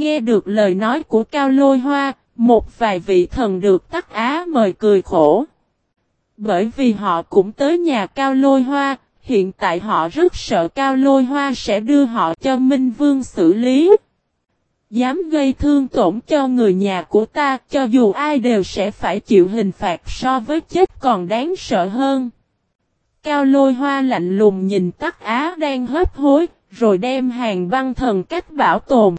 Nghe được lời nói của Cao Lôi Hoa, một vài vị thần được tắc á mời cười khổ. Bởi vì họ cũng tới nhà Cao Lôi Hoa, hiện tại họ rất sợ Cao Lôi Hoa sẽ đưa họ cho Minh Vương xử lý. Dám gây thương tổn cho người nhà của ta, cho dù ai đều sẽ phải chịu hình phạt so với chết còn đáng sợ hơn. Cao lôi hoa lạnh lùng nhìn tắc á đang hấp hối, rồi đem hàng băng thần cách bảo tồn.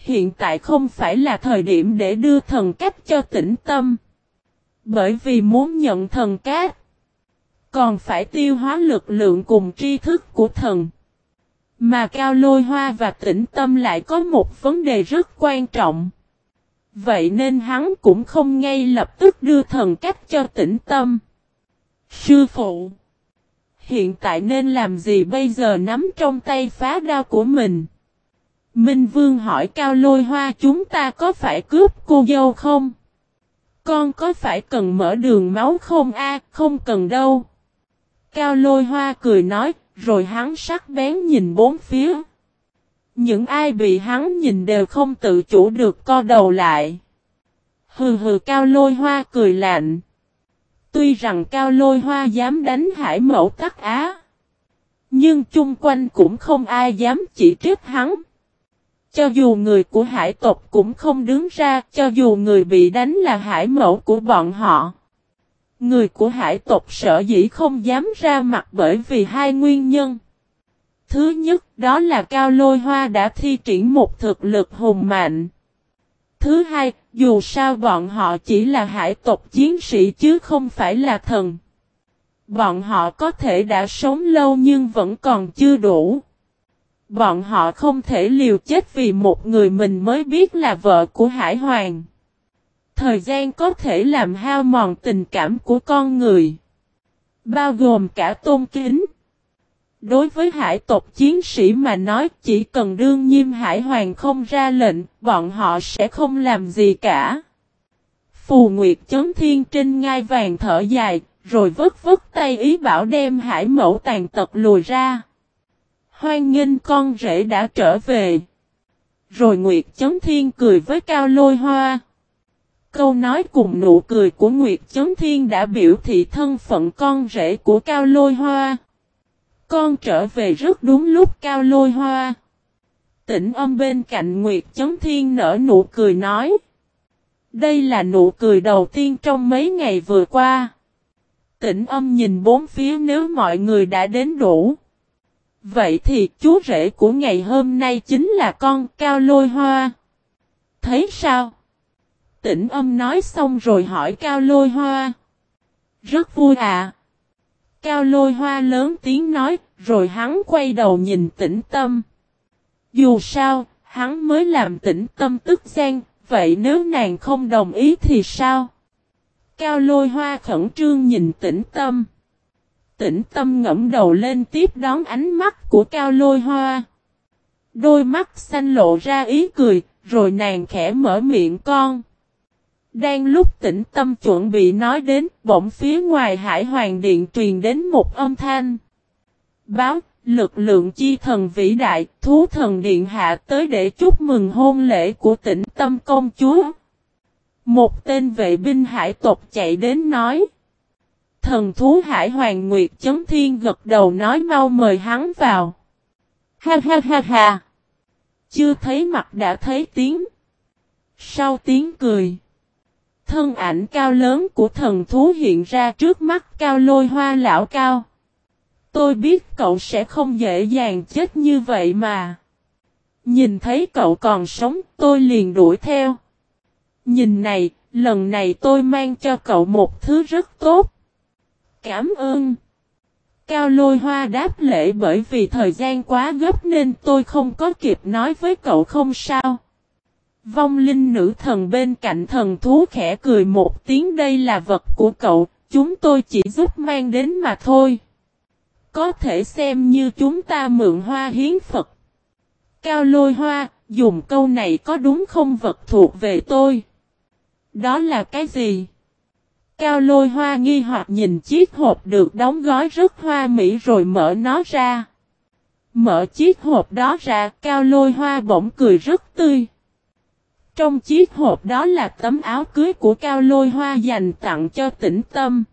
Hiện tại không phải là thời điểm để đưa thần cách cho tĩnh tâm. Bởi vì muốn nhận thần cát, còn phải tiêu hóa lực lượng cùng tri thức của thần. Mà Cao Lôi Hoa và Tĩnh Tâm lại có một vấn đề rất quan trọng. Vậy nên hắn cũng không ngay lập tức đưa thần cách cho Tĩnh Tâm. Sư phụ Hiện tại nên làm gì bây giờ nắm trong tay phá đao của mình? Minh Vương hỏi Cao Lôi Hoa chúng ta có phải cướp cô dâu không? Con có phải cần mở đường máu không a không cần đâu. Cao Lôi Hoa cười nói, rồi hắn sắc bén nhìn bốn phía. Những ai bị hắn nhìn đều không tự chủ được co đầu lại. Hừ hừ Cao Lôi Hoa cười lạnh. Tuy rằng Cao Lôi Hoa dám đánh hải mẫu tắc á. Nhưng chung quanh cũng không ai dám chỉ trích hắn. Cho dù người của hải tộc cũng không đứng ra, cho dù người bị đánh là hải mẫu của bọn họ. Người của hải tộc sợ dĩ không dám ra mặt bởi vì hai nguyên nhân. Thứ nhất đó là Cao Lôi Hoa đã thi triển một thực lực hùng mạnh. Thứ hai, dù sao bọn họ chỉ là hải tộc chiến sĩ chứ không phải là thần. Bọn họ có thể đã sống lâu nhưng vẫn còn chưa đủ. Bọn họ không thể liều chết vì một người mình mới biết là vợ của Hải Hoàng. Thời gian có thể làm hao mòn tình cảm của con người. Bao gồm cả tôn kính. Đối với hải tộc chiến sĩ mà nói chỉ cần đương nhiêm hải hoàng không ra lệnh, bọn họ sẽ không làm gì cả. Phù Nguyệt chấn thiên trên ngai vàng thở dài, rồi vất vất tay ý bảo đem hải mẫu tàn tật lùi ra. Hoan nghênh con rể đã trở về. Rồi Nguyệt chấn thiên cười với cao lôi hoa. Câu nói cùng nụ cười của Nguyệt Chấn Thiên đã biểu thị thân phận con rể của Cao Lôi Hoa. Con trở về rất đúng lúc, Cao Lôi Hoa. Tỉnh âm bên cạnh Nguyệt Chấn Thiên nở nụ cười nói. Đây là nụ cười đầu tiên trong mấy ngày vừa qua. Tỉnh âm nhìn bốn phía nếu mọi người đã đến đủ. Vậy thì chú rể của ngày hôm nay chính là con Cao Lôi Hoa. Thấy sao? Tĩnh âm nói xong rồi hỏi Cao Lôi Hoa. Rất vui à. Cao Lôi Hoa lớn tiếng nói, rồi hắn quay đầu nhìn tĩnh tâm. Dù sao, hắn mới làm tĩnh tâm tức gian, vậy nếu nàng không đồng ý thì sao? Cao Lôi Hoa khẩn trương nhìn tĩnh tâm. Tĩnh tâm ngẫm đầu lên tiếp đón ánh mắt của Cao Lôi Hoa. Đôi mắt xanh lộ ra ý cười, rồi nàng khẽ mở miệng con. Đang lúc tĩnh tâm chuẩn bị nói đến, bỗng phía ngoài hải hoàng điện truyền đến một âm thanh. Báo, lực lượng chi thần vĩ đại, thú thần điện hạ tới để chúc mừng hôn lễ của tĩnh tâm công chúa. Một tên vệ binh hải tộc chạy đến nói. Thần thú hải hoàng nguyệt chấm thiên gật đầu nói mau mời hắn vào. Ha ha ha ha. Chưa thấy mặt đã thấy tiếng. Sau tiếng cười. Thân ảnh cao lớn của thần thú hiện ra trước mắt cao lôi hoa lão cao. Tôi biết cậu sẽ không dễ dàng chết như vậy mà. Nhìn thấy cậu còn sống tôi liền đuổi theo. Nhìn này, lần này tôi mang cho cậu một thứ rất tốt. Cảm ơn. Cao lôi hoa đáp lễ bởi vì thời gian quá gấp nên tôi không có kịp nói với cậu không sao. Vong linh nữ thần bên cạnh thần thú khẽ cười một tiếng đây là vật của cậu, chúng tôi chỉ giúp mang đến mà thôi. Có thể xem như chúng ta mượn hoa hiến Phật. Cao lôi hoa, dùng câu này có đúng không vật thuộc về tôi? Đó là cái gì? Cao lôi hoa nghi hoặc nhìn chiếc hộp được đóng gói rất hoa mỹ rồi mở nó ra. Mở chiếc hộp đó ra, cao lôi hoa bỗng cười rất tươi. Trong chiếc hộp đó là tấm áo cưới của cao lôi hoa dành tặng cho tĩnh tâm.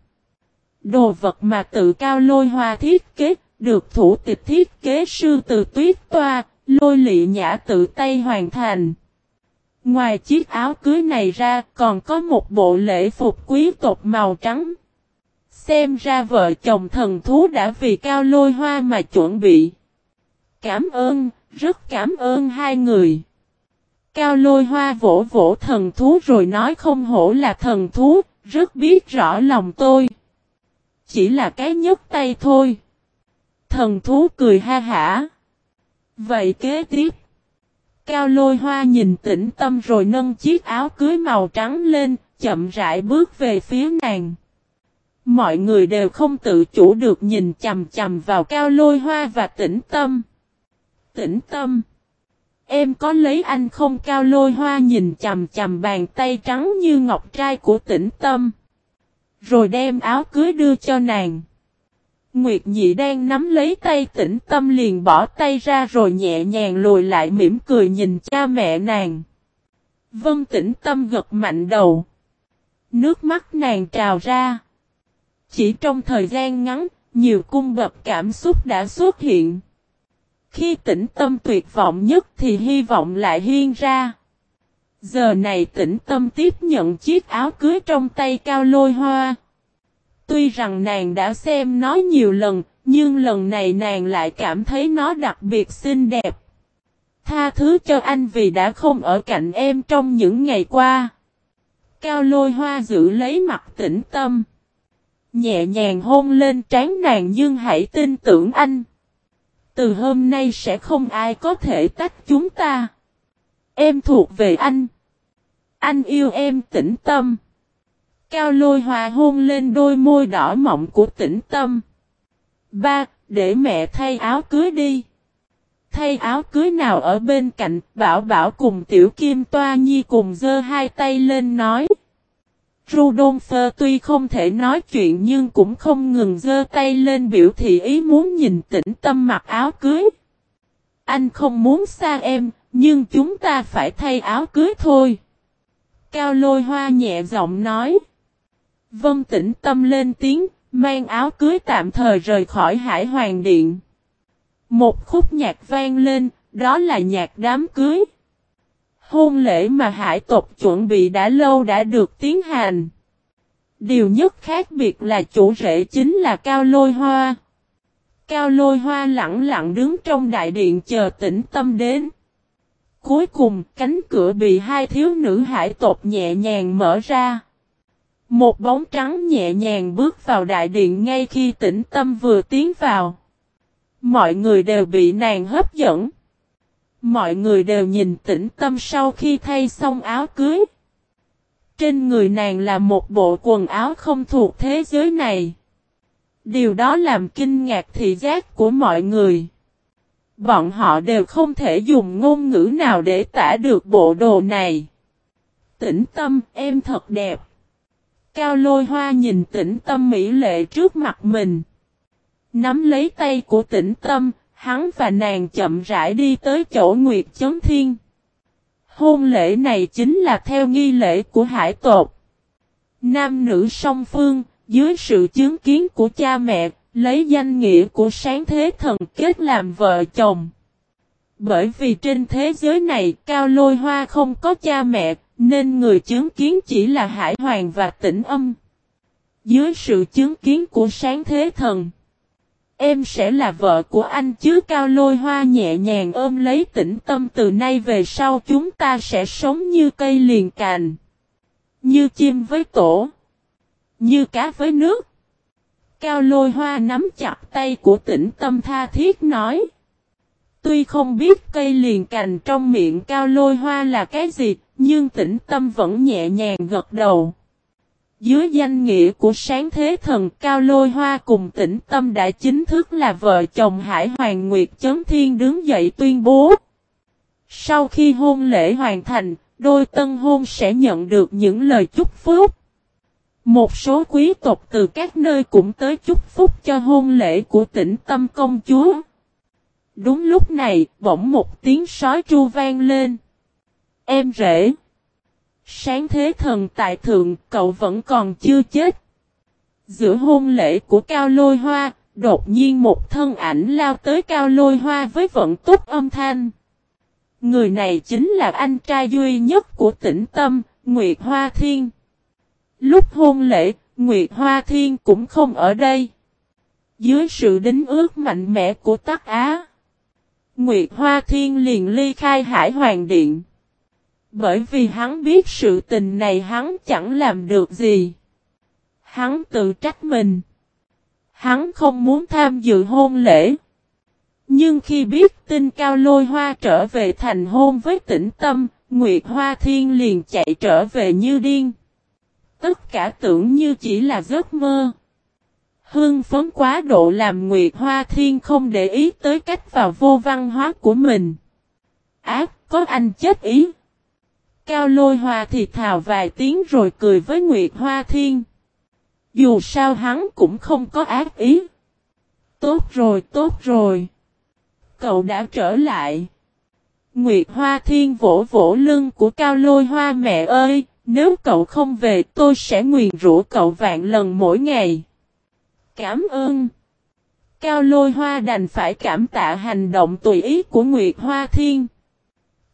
Đồ vật mà tự cao lôi hoa thiết kế, được thủ tịch thiết kế sư từ tuyết toa, lôi lị nhã tự tay hoàn thành. Ngoài chiếc áo cưới này ra còn có một bộ lễ phục quý tộc màu trắng. Xem ra vợ chồng thần thú đã vì cao lôi hoa mà chuẩn bị. Cảm ơn, rất cảm ơn hai người. Cao lôi hoa vỗ vỗ thần thú rồi nói không hổ là thần thú, rất biết rõ lòng tôi. Chỉ là cái nhấc tay thôi. Thần thú cười ha hả. Vậy kế tiếp. Cao lôi hoa nhìn tĩnh tâm rồi nâng chiếc áo cưới màu trắng lên, chậm rãi bước về phía nàng. Mọi người đều không tự chủ được nhìn chầm chầm vào cao lôi hoa và tĩnh tâm. Tĩnh tâm. Em có lấy anh không cao lôi hoa nhìn chầm chầm bàn tay trắng như ngọc trai của tĩnh tâm. Rồi đem áo cưới đưa cho nàng. Nguyệt nhị đang nắm lấy tay tĩnh tâm liền bỏ tay ra rồi nhẹ nhàng lùi lại mỉm cười nhìn cha mẹ nàng. Vân tĩnh tâm gật mạnh đầu. Nước mắt nàng trào ra. Chỉ trong thời gian ngắn, nhiều cung bậc cảm xúc đã xuất hiện. Khi tĩnh tâm tuyệt vọng nhất thì hy vọng lại hiên ra. Giờ này tĩnh tâm tiếp nhận chiếc áo cưới trong tay cao lôi hoa. Tuy rằng nàng đã xem nó nhiều lần, nhưng lần này nàng lại cảm thấy nó đặc biệt xinh đẹp. Tha thứ cho anh vì đã không ở cạnh em trong những ngày qua. Cao lôi hoa giữ lấy mặt tĩnh tâm. Nhẹ nhàng hôn lên trán nàng nhưng hãy tin tưởng anh. Từ hôm nay sẽ không ai có thể tách chúng ta. Em thuộc về anh. Anh yêu em tĩnh tâm. Cao lôi hòa hôn lên đôi môi đỏ mọng của tĩnh tâm. Ba, để mẹ thay áo cưới đi. Thay áo cưới nào ở bên cạnh, bảo bảo cùng tiểu kim toa nhi cùng dơ hai tay lên nói. Rudolfo tuy không thể nói chuyện nhưng cũng không ngừng dơ tay lên biểu thị ý muốn nhìn tĩnh tâm mặc áo cưới. Anh không muốn xa em, nhưng chúng ta phải thay áo cưới thôi. Cao lôi hoa nhẹ giọng nói. Vân tĩnh tâm lên tiếng, mang áo cưới tạm thời rời khỏi hải hoàng điện. Một khúc nhạc vang lên, đó là nhạc đám cưới. Hôn lễ mà hải tộc chuẩn bị đã lâu đã được tiến hành. Điều nhất khác biệt là chủ rễ chính là Cao Lôi Hoa. Cao Lôi Hoa lặng lặng đứng trong đại điện chờ tĩnh tâm đến. Cuối cùng cánh cửa bị hai thiếu nữ hải tộc nhẹ nhàng mở ra. Một bóng trắng nhẹ nhàng bước vào đại điện ngay khi tĩnh tâm vừa tiến vào. Mọi người đều bị nàng hấp dẫn. Mọi người đều nhìn tĩnh tâm sau khi thay xong áo cưới. Trên người nàng là một bộ quần áo không thuộc thế giới này. Điều đó làm kinh ngạc thị giác của mọi người. Bọn họ đều không thể dùng ngôn ngữ nào để tả được bộ đồ này. Tĩnh tâm, em thật đẹp. Cao lôi hoa nhìn tĩnh tâm mỹ lệ trước mặt mình. Nắm lấy tay của tĩnh tâm, hắn và nàng chậm rãi đi tới chỗ Nguyệt Chấn Thiên. Hôn lễ này chính là theo nghi lễ của hải tộc. Nam nữ song phương, dưới sự chứng kiến của cha mẹ, lấy danh nghĩa của sáng thế thần kết làm vợ chồng. Bởi vì trên thế giới này cao lôi hoa không có cha mẹ, nên người chứng kiến chỉ là hải hoàng và tĩnh âm. Dưới sự chứng kiến của sáng thế thần. Em sẽ là vợ của anh chứ cao lôi hoa nhẹ nhàng ôm lấy tĩnh tâm từ nay về sau chúng ta sẽ sống như cây liền cành. Như chim với tổ. Như cá với nước. Cao lôi hoa nắm chặt tay của tĩnh tâm tha thiết nói. Tuy không biết cây liền cành trong miệng cao lôi hoa là cái gì, nhưng tĩnh tâm vẫn nhẹ nhàng gật đầu. Dưới danh nghĩa của sáng thế thần Cao Lôi Hoa cùng tĩnh tâm đã chính thức là vợ chồng Hải Hoàng Nguyệt Chấn Thiên đứng dậy tuyên bố. Sau khi hôn lễ hoàn thành, đôi tân hôn sẽ nhận được những lời chúc phúc. Một số quý tộc từ các nơi cũng tới chúc phúc cho hôn lễ của tĩnh tâm công chúa. Đúng lúc này, bỗng một tiếng sói tru vang lên. Em rể. Sáng thế thần tại thượng, cậu vẫn còn chưa chết. Giữa hôn lễ của Cao Lôi Hoa, đột nhiên một thân ảnh lao tới Cao Lôi Hoa với vận túc âm thanh. Người này chính là anh trai duy nhất của tỉnh Tâm, Nguyệt Hoa Thiên. Lúc hôn lễ, Nguyệt Hoa Thiên cũng không ở đây. Dưới sự đính ước mạnh mẽ của Tắc Á, Nguyệt Hoa Thiên liền ly khai Hải Hoàng Điện. Bởi vì hắn biết sự tình này hắn chẳng làm được gì. Hắn tự trách mình. Hắn không muốn tham dự hôn lễ. Nhưng khi biết tin Cao Lôi Hoa trở về thành hôn với tĩnh tâm, Nguyệt Hoa Thiên liền chạy trở về như điên. Tất cả tưởng như chỉ là giấc mơ. Hương phấn quá độ làm Nguyệt Hoa Thiên không để ý tới cách vào vô văn hóa của mình. Ác, có anh chết ý. Cao lôi hoa thì thào vài tiếng rồi cười với Nguyệt Hoa Thiên. Dù sao hắn cũng không có ác ý. Tốt rồi, tốt rồi. Cậu đã trở lại. Nguyệt Hoa Thiên vỗ vỗ lưng của Cao Lôi Hoa mẹ ơi, nếu cậu không về tôi sẽ nguyền rủa cậu vạn lần mỗi ngày. Cảm ơn. Cao Lôi Hoa đành phải cảm tạ hành động tùy ý của Nguyệt Hoa Thiên.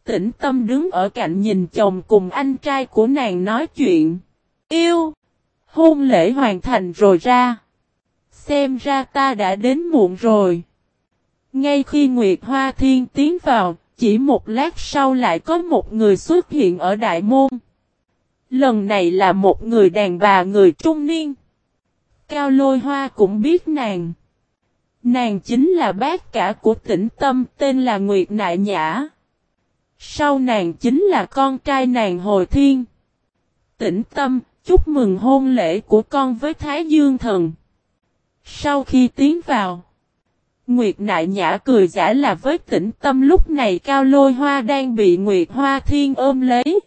Tĩnh tâm đứng ở cạnh nhìn chồng cùng anh trai của nàng nói chuyện. Yêu! Hôn lễ hoàn thành rồi ra. Xem ra ta đã đến muộn rồi. Ngay khi Nguyệt Hoa Thiên tiến vào, chỉ một lát sau lại có một người xuất hiện ở đại môn. Lần này là một người đàn bà người trung niên. Cao lôi hoa cũng biết nàng. Nàng chính là bác cả của tỉnh Tâm tên là Nguyệt Nại Nhã. Sau nàng chính là con trai nàng Hồi Thiên. Tĩnh Tâm, chúc mừng hôn lễ của con với Thái Dương Thần. Sau khi tiến vào, Nguyệt Nại Nhã cười giả là với tĩnh tâm lúc này Cao Lôi Hoa đang bị Nguyệt Hoa Thiên ôm lấy.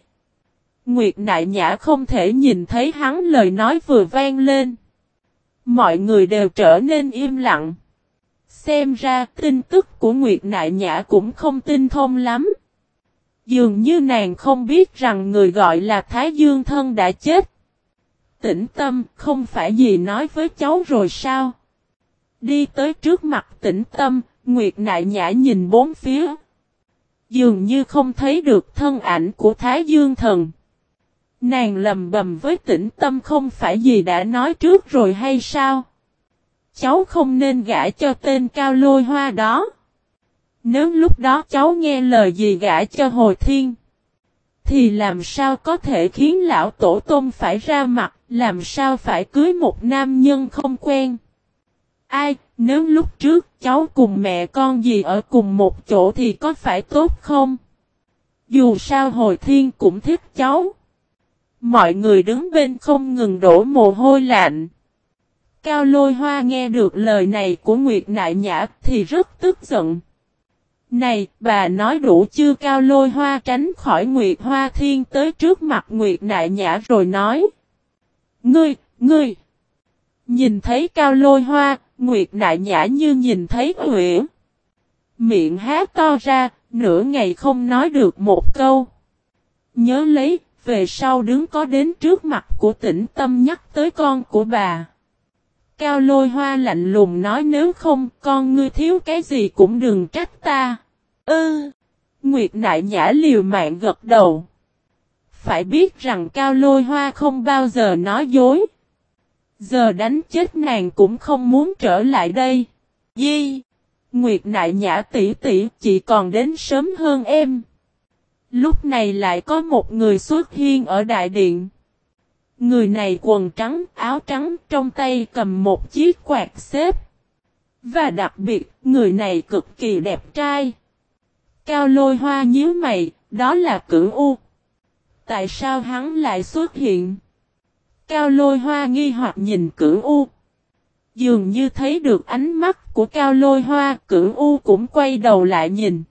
Nguyệt Nại Nhã không thể nhìn thấy hắn lời nói vừa vang lên. Mọi người đều trở nên im lặng. Xem ra tin tức của Nguyệt Nại Nhã cũng không tin thông lắm. Dường như nàng không biết rằng người gọi là Thái Dương Thân đã chết. Tĩnh tâm không phải gì nói với cháu rồi sao? Đi tới trước mặt tĩnh tâm, Nguyệt Nại Nhã nhìn bốn phía. Dường như không thấy được thân ảnh của Thái Dương Thần. Nàng lầm bầm với tĩnh tâm không phải gì đã nói trước rồi hay sao? Cháu không nên gã cho tên cao lôi hoa đó. Nếu lúc đó cháu nghe lời gì gã cho hồi thiên. Thì làm sao có thể khiến lão tổ tôm phải ra mặt, làm sao phải cưới một nam nhân không quen. Ai, nếu lúc trước cháu cùng mẹ con gì ở cùng một chỗ thì có phải tốt không? Dù sao hồi thiên cũng thích cháu. Mọi người đứng bên không ngừng đổ mồ hôi lạnh. Cao lôi hoa nghe được lời này của Nguyệt Nại Nhã thì rất tức giận. Này, bà nói đủ chưa cao lôi hoa tránh khỏi Nguyệt Hoa Thiên tới trước mặt Nguyệt Nại Nhã rồi nói. Ngươi, ngươi! Nhìn thấy cao lôi hoa, Nguyệt Nại Nhã như nhìn thấy nguyễn Miệng há to ra, nửa ngày không nói được một câu. Nhớ lấy, về sau đứng có đến trước mặt của tỉnh tâm nhắc tới con của bà. Cao lôi hoa lạnh lùng nói, nếu không, con ngươi thiếu cái gì cũng đừng trách ta. Ư. Nguyệt nại nhã liều mạng gật đầu. Phải biết rằng cao lôi hoa không bao giờ nói dối. Giờ đánh chết nàng cũng không muốn trở lại đây. Di. Nguyệt nại nhã tỷ tỷ chỉ còn đến sớm hơn em. Lúc này lại có một người xuất hiện ở đại điện. Người này quần trắng, áo trắng, trong tay cầm một chiếc quạt xếp. Và đặc biệt, người này cực kỳ đẹp trai. Cao lôi hoa nhíu mày, đó là cửu U. Tại sao hắn lại xuất hiện? Cao lôi hoa nghi hoặc nhìn cửu U. Dường như thấy được ánh mắt của cao lôi hoa, cửu U cũng quay đầu lại nhìn.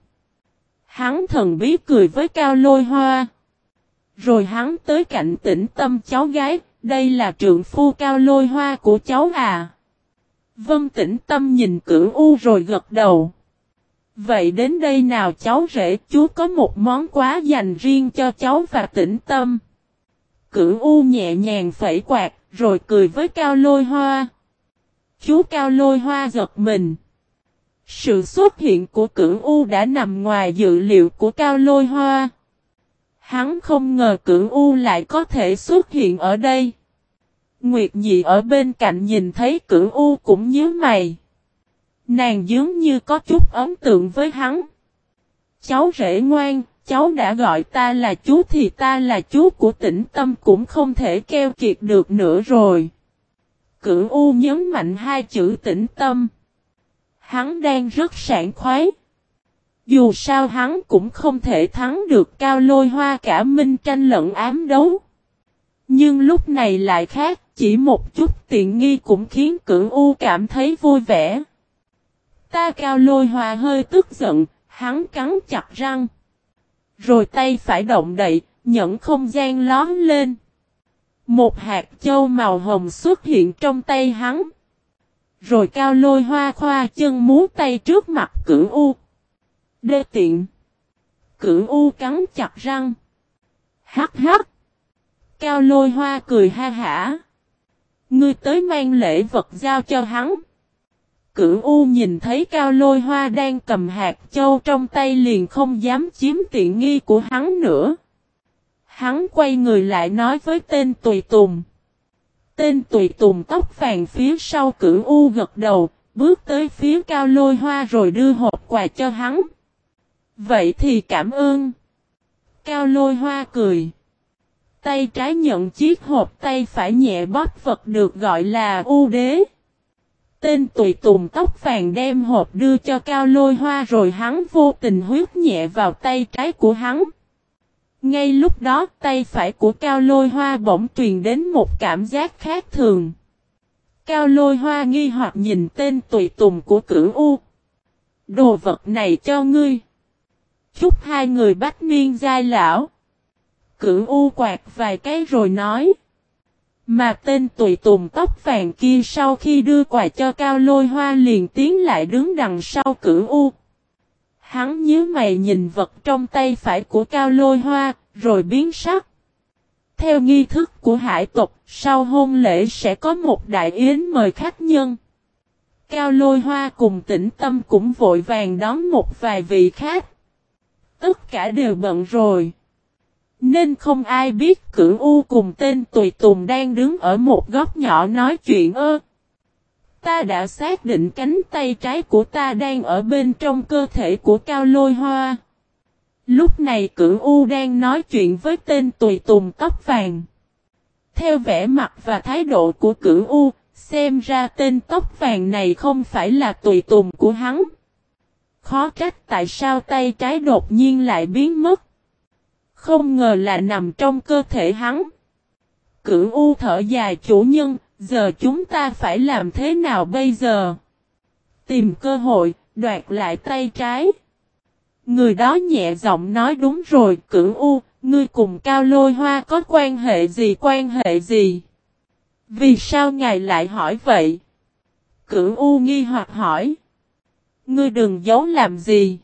Hắn thần bí cười với cao lôi hoa. Rồi hắn tới cạnh tĩnh tâm cháu gái, đây là trượng phu cao lôi hoa của cháu à. Vân tĩnh tâm nhìn cửu u rồi gật đầu. Vậy đến đây nào cháu rể chú có một món quá dành riêng cho cháu và tĩnh tâm. Cửu U nhẹ nhàng phẩy quạt rồi cười với Cao Lôi Hoa. Chú Cao Lôi Hoa giật mình. Sự xuất hiện của Cửu U đã nằm ngoài dự liệu của Cao Lôi Hoa. Hắn không ngờ Cửu U lại có thể xuất hiện ở đây. Nguyệt Nhị ở bên cạnh nhìn thấy Cửu U cũng nhớ mày. Nàng dường như có chút ấn tượng với hắn. Cháu rể ngoan, cháu đã gọi ta là chú thì ta là chú của tĩnh tâm cũng không thể keo kiệt được nữa rồi. Cửu U nhấn mạnh hai chữ tĩnh tâm. Hắn đang rất sảng khoái. Dù sao hắn cũng không thể thắng được cao lôi hoa cả minh tranh lẫn ám đấu. Nhưng lúc này lại khác, chỉ một chút tiện nghi cũng khiến cửu U cảm thấy vui vẻ. Ta cao lôi hoa hơi tức giận, hắn cắn chặt răng. Rồi tay phải động đậy, nhẫn không gian lón lên. Một hạt châu màu hồng xuất hiện trong tay hắn. Rồi cao lôi hoa khoa chân múa tay trước mặt cửu U. Đê tiện. Cửu U cắn chặt răng. Hắc hắc. Cao lôi hoa cười ha hả. Ngươi tới mang lễ vật giao cho hắn. Cửu U nhìn thấy cao lôi hoa đang cầm hạt châu trong tay liền không dám chiếm tiện nghi của hắn nữa. Hắn quay người lại nói với tên Tùy Tùng. Tên Tùy Tùng tóc vàng phía sau cửu U gật đầu, bước tới phía cao lôi hoa rồi đưa hộp quà cho hắn. Vậy thì cảm ơn. Cao lôi hoa cười. Tay trái nhận chiếc hộp, tay phải nhẹ bóp vật được gọi là U đế. Tên tùy tùng tóc vàng đem hộp đưa cho cao lôi hoa rồi hắn vô tình huyết nhẹ vào tay trái của hắn. Ngay lúc đó, tay phải của cao lôi hoa bỗng truyền đến một cảm giác khác thường. Cao lôi hoa nghi hoặc nhìn tên tùy tùng của cửu U. Đồ vật này cho ngươi. Chúc hai người bách niên giai lão. Cửu U quạt vài cái rồi nói. Mà tên tùy tùng tóc vàng kia sau khi đưa quà cho cao lôi hoa liền tiến lại đứng đằng sau cửu U. Hắn nhớ mày nhìn vật trong tay phải của cao lôi hoa, rồi biến sắc. Theo nghi thức của hải tộc, sau hôn lễ sẽ có một đại yến mời khách nhân. Cao lôi hoa cùng tĩnh tâm cũng vội vàng đón một vài vị khách. Tất cả đều bận rồi. Nên không ai biết cửu U cùng tên Tùy Tùng đang đứng ở một góc nhỏ nói chuyện ơ. Ta đã xác định cánh tay trái của ta đang ở bên trong cơ thể của Cao Lôi Hoa. Lúc này cửu U đang nói chuyện với tên Tùy Tùng tóc vàng. Theo vẻ mặt và thái độ của cửu U, xem ra tên tóc vàng này không phải là Tùy Tùng của hắn. Khó trách tại sao tay trái đột nhiên lại biến mất. Không ngờ là nằm trong cơ thể hắn. Cửu U thở dài chủ nhân, giờ chúng ta phải làm thế nào bây giờ? Tìm cơ hội, đoạt lại tay trái. Người đó nhẹ giọng nói đúng rồi, cửu U, ngươi cùng cao lôi hoa có quan hệ gì quan hệ gì? Vì sao ngài lại hỏi vậy? Cửu U nghi hoặc hỏi. Ngươi đừng giấu làm gì?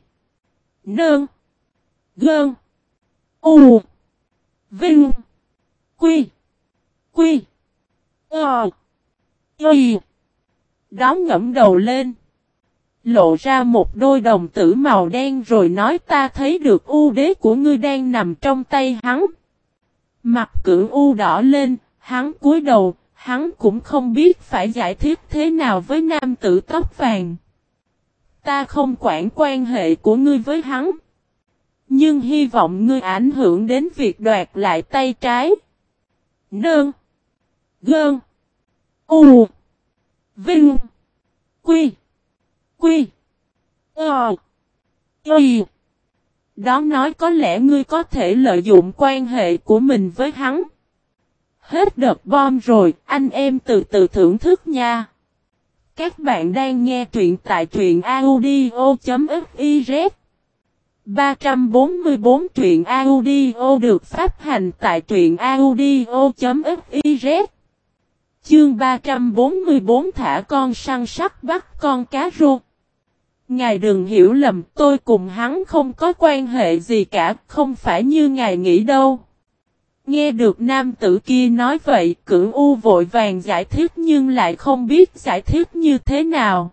Nương. Gơn. U. Vinh. Quy. Quy. Ờ. Y. Đó ngẫm đầu lên. Lộ ra một đôi đồng tử màu đen rồi nói ta thấy được u đế của ngươi đang nằm trong tay hắn. Mặt cử u đỏ lên, hắn cúi đầu, hắn cũng không biết phải giải thích thế nào với nam tử tóc vàng. Ta không quản quan hệ của ngươi với hắn. Nhưng hy vọng ngươi ảnh hưởng đến việc đoạt lại tay trái. Nương. Gơn. U. Vinh. Quy. Quy. Ờ. Y. Đó nói có lẽ ngươi có thể lợi dụng quan hệ của mình với hắn. Hết đợt bom rồi, anh em từ từ thưởng thức nha. Các bạn đang nghe truyện tại truyện audio.fiz 344 truyện audio được phát hành tại truyện audio.fiz Chương 344 thả con săn sắc bắt con cá rô. Ngài đừng hiểu lầm, tôi cùng hắn không có quan hệ gì cả, không phải như ngài nghĩ đâu. Nghe được nam tử kia nói vậy, cửu U vội vàng giải thích nhưng lại không biết giải thích như thế nào.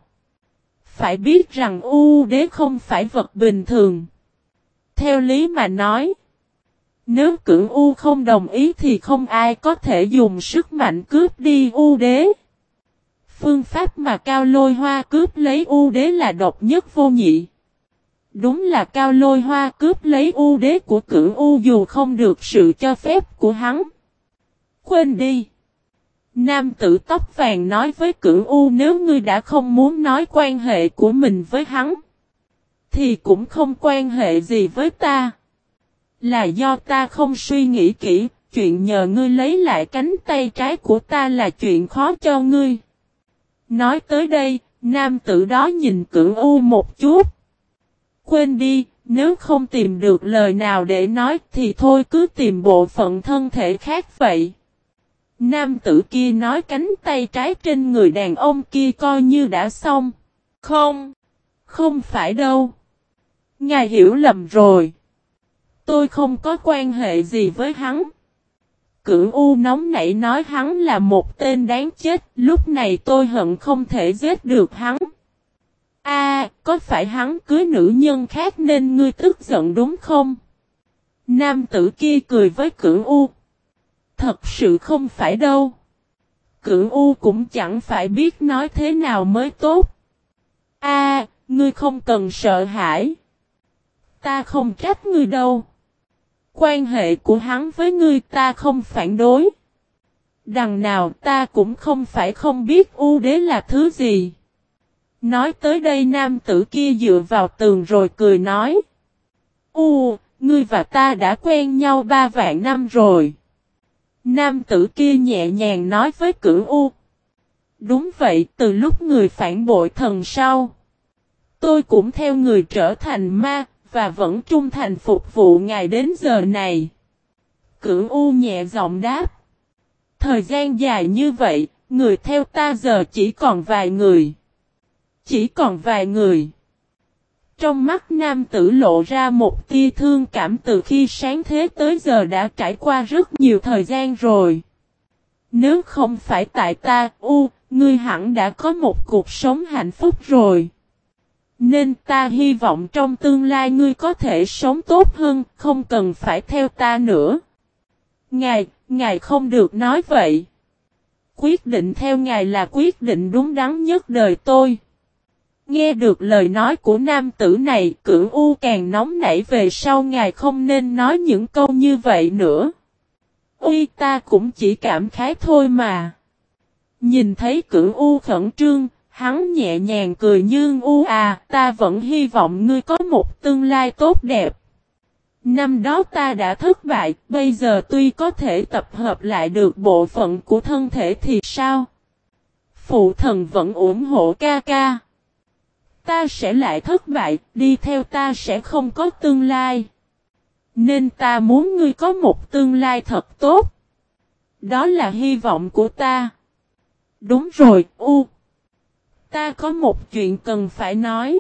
Phải biết rằng U đế không phải vật bình thường. Theo lý mà nói, nếu cửu U không đồng ý thì không ai có thể dùng sức mạnh cướp đi U đế. Phương pháp mà Cao Lôi Hoa cướp lấy U đế là độc nhất vô nhị. Đúng là Cao Lôi Hoa cướp lấy U đế của cửu U dù không được sự cho phép của hắn. Quên đi. Nam tử tóc vàng nói với cửu U nếu ngươi đã không muốn nói quan hệ của mình với hắn. Thì cũng không quan hệ gì với ta. Là do ta không suy nghĩ kỹ, chuyện nhờ ngươi lấy lại cánh tay trái của ta là chuyện khó cho ngươi. Nói tới đây, nam tử đó nhìn cửu U một chút. Quên đi, nếu không tìm được lời nào để nói thì thôi cứ tìm bộ phận thân thể khác vậy. Nam tử kia nói cánh tay trái trên người đàn ông kia coi như đã xong. Không, không phải đâu. Ngài hiểu lầm rồi. Tôi không có quan hệ gì với hắn. Cửu U nóng nảy nói hắn là một tên đáng chết, lúc này tôi hận không thể giết được hắn. A, có phải hắn cưới nữ nhân khác nên ngươi tức giận đúng không? Nam tử kia cười với cửu U. Thật sự không phải đâu. Cửu U cũng chẳng phải biết nói thế nào mới tốt. A, ngươi không cần sợ hãi. Ta không trách ngươi đâu. Quan hệ của hắn với ngươi ta không phản đối. Đằng nào ta cũng không phải không biết U đế là thứ gì. Nói tới đây nam tử kia dựa vào tường rồi cười nói. U, ngươi và ta đã quen nhau ba vạn năm rồi. Nam tử kia nhẹ nhàng nói với cửu U. Đúng vậy, từ lúc người phản bội thần sau. Tôi cũng theo người trở thành ma, và vẫn trung thành phục vụ ngài đến giờ này. Cửu U nhẹ giọng đáp. Thời gian dài như vậy, người theo ta giờ chỉ còn vài người. Chỉ còn vài người. Trong mắt nam tử lộ ra một tia thương cảm từ khi sáng thế tới giờ đã trải qua rất nhiều thời gian rồi. Nếu không phải tại ta, U, ngươi hẳn đã có một cuộc sống hạnh phúc rồi. Nên ta hy vọng trong tương lai ngươi có thể sống tốt hơn, không cần phải theo ta nữa. Ngài, ngài không được nói vậy. Quyết định theo ngài là quyết định đúng đắn nhất đời tôi. Nghe được lời nói của nam tử này, cửu U càng nóng nảy về sau ngài không nên nói những câu như vậy nữa. Uy ta cũng chỉ cảm khái thôi mà. Nhìn thấy cửu U khẩn trương, hắn nhẹ nhàng cười như U à, ta vẫn hy vọng ngươi có một tương lai tốt đẹp. Năm đó ta đã thất bại, bây giờ tuy có thể tập hợp lại được bộ phận của thân thể thì sao? Phụ thần vẫn ủng hộ ca ca. Ta sẽ lại thất bại, đi theo ta sẽ không có tương lai. Nên ta muốn ngươi có một tương lai thật tốt. Đó là hy vọng của ta. Đúng rồi, U. Ta có một chuyện cần phải nói.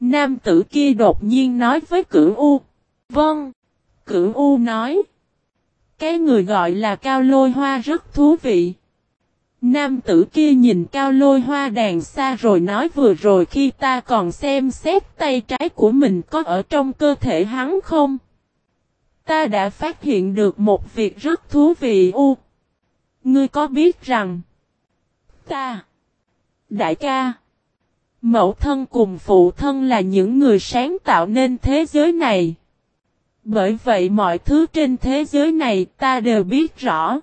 Nam tử kia đột nhiên nói với cửu U. Vâng. Cửu U nói. Cái người gọi là cao lôi hoa rất thú vị. Nam tử kia nhìn cao lôi hoa đàn xa rồi nói vừa rồi khi ta còn xem xét tay trái của mình có ở trong cơ thể hắn không. Ta đã phát hiện được một việc rất thú vị u. Ngươi có biết rằng ta, đại ca, mẫu thân cùng phụ thân là những người sáng tạo nên thế giới này. Bởi vậy mọi thứ trên thế giới này ta đều biết rõ.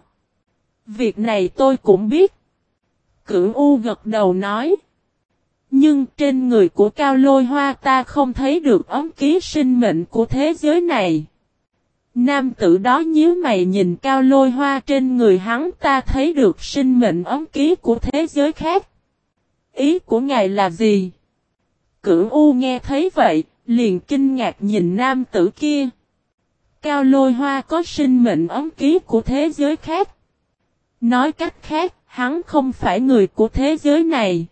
Việc này tôi cũng biết. Cửu U gật đầu nói. Nhưng trên người của cao lôi hoa ta không thấy được ấm ký sinh mệnh của thế giới này. Nam tử đó nhíu mày nhìn cao lôi hoa trên người hắn ta thấy được sinh mệnh ấm ký của thế giới khác. Ý của ngài là gì? Cửu U nghe thấy vậy, liền kinh ngạc nhìn nam tử kia. Cao lôi hoa có sinh mệnh ấm ký của thế giới khác. Nói cách khác, hắn không phải người của thế giới này.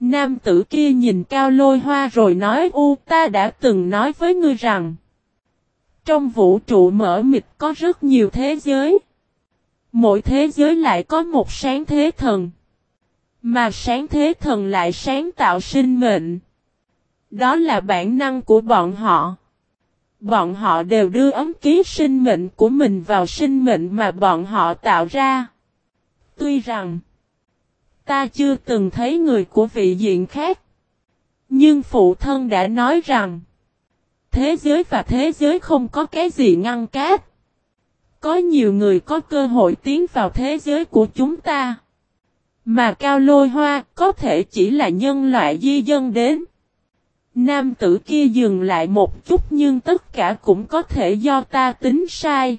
Nam tử kia nhìn cao lôi hoa rồi nói U ta đã từng nói với ngươi rằng Trong vũ trụ mở mịt có rất nhiều thế giới. Mỗi thế giới lại có một sáng thế thần Mà sáng thế thần lại sáng tạo sinh mệnh. Đó là bản năng của bọn họ. Bọn họ đều đưa ấm ký sinh mệnh của mình vào sinh mệnh mà bọn họ tạo ra. Tuy rằng, Ta chưa từng thấy người của vị diện khác. Nhưng phụ thân đã nói rằng, Thế giới và thế giới không có cái gì ngăn cát. Có nhiều người có cơ hội tiến vào thế giới của chúng ta. Mà cao lôi hoa có thể chỉ là nhân loại di dân đến. Nam tử kia dừng lại một chút nhưng tất cả cũng có thể do ta tính sai.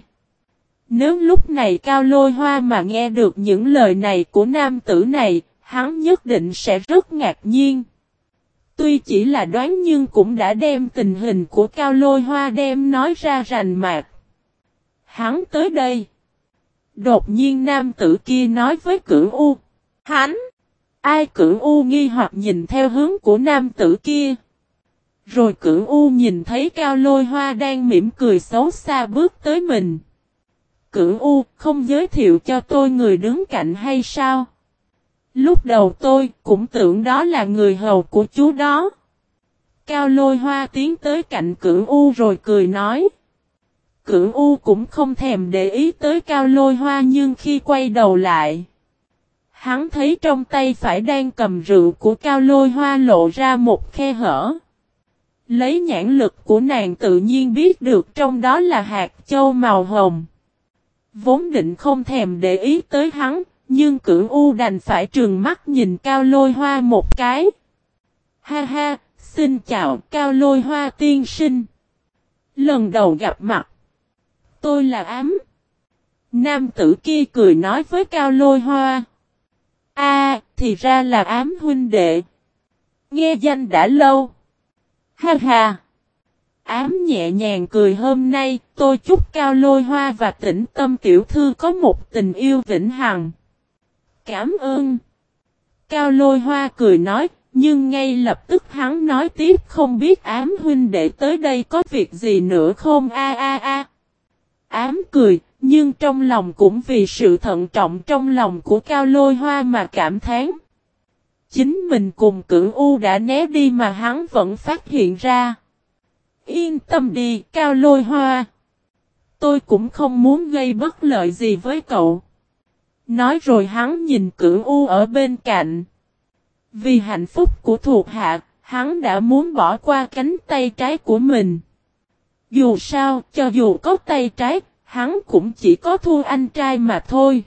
Nếu lúc này cao lôi hoa mà nghe được những lời này của nam tử này, hắn nhất định sẽ rất ngạc nhiên. Tuy chỉ là đoán nhưng cũng đã đem tình hình của cao lôi hoa đem nói ra rành mạc. Hắn tới đây. Đột nhiên nam tử kia nói với cửu U. Hắn! Ai cửu U nghi hoặc nhìn theo hướng của nam tử kia. Rồi cửu U nhìn thấy cao lôi hoa đang mỉm cười xấu xa bước tới mình. Cửu U, không giới thiệu cho tôi người đứng cạnh hay sao? Lúc đầu tôi cũng tưởng đó là người hầu của chú đó. Cao lôi hoa tiến tới cạnh cửu U rồi cười nói. Cửu U cũng không thèm để ý tới cao lôi hoa nhưng khi quay đầu lại. Hắn thấy trong tay phải đang cầm rượu của cao lôi hoa lộ ra một khe hở. Lấy nhãn lực của nàng tự nhiên biết được trong đó là hạt châu màu hồng. Vốn định không thèm để ý tới hắn, nhưng cửu U đành phải trường mắt nhìn cao lôi hoa một cái. Ha ha, xin chào cao lôi hoa tiên sinh. Lần đầu gặp mặt. Tôi là ám. Nam tử kia cười nói với cao lôi hoa. A, thì ra là ám huynh đệ. Nghe danh đã lâu. Ha ha. Ám nhẹ nhàng cười hôm nay, tôi chúc cao lôi hoa và tĩnh tâm tiểu thư có một tình yêu vĩnh hằng. Cảm ơn. Cao lôi hoa cười nói, nhưng ngay lập tức hắn nói tiếp không biết ám huynh đệ tới đây có việc gì nữa không a a a. Ám cười, nhưng trong lòng cũng vì sự thận trọng trong lòng của cao lôi hoa mà cảm thán. Chính mình cùng cửu U đã né đi mà hắn vẫn phát hiện ra. Yên tâm đi, cao lôi hoa. Tôi cũng không muốn gây bất lợi gì với cậu. Nói rồi hắn nhìn cửu U ở bên cạnh. Vì hạnh phúc của thuộc hạ, hắn đã muốn bỏ qua cánh tay trái của mình. Dù sao, cho dù có tay trái, hắn cũng chỉ có thua anh trai mà thôi.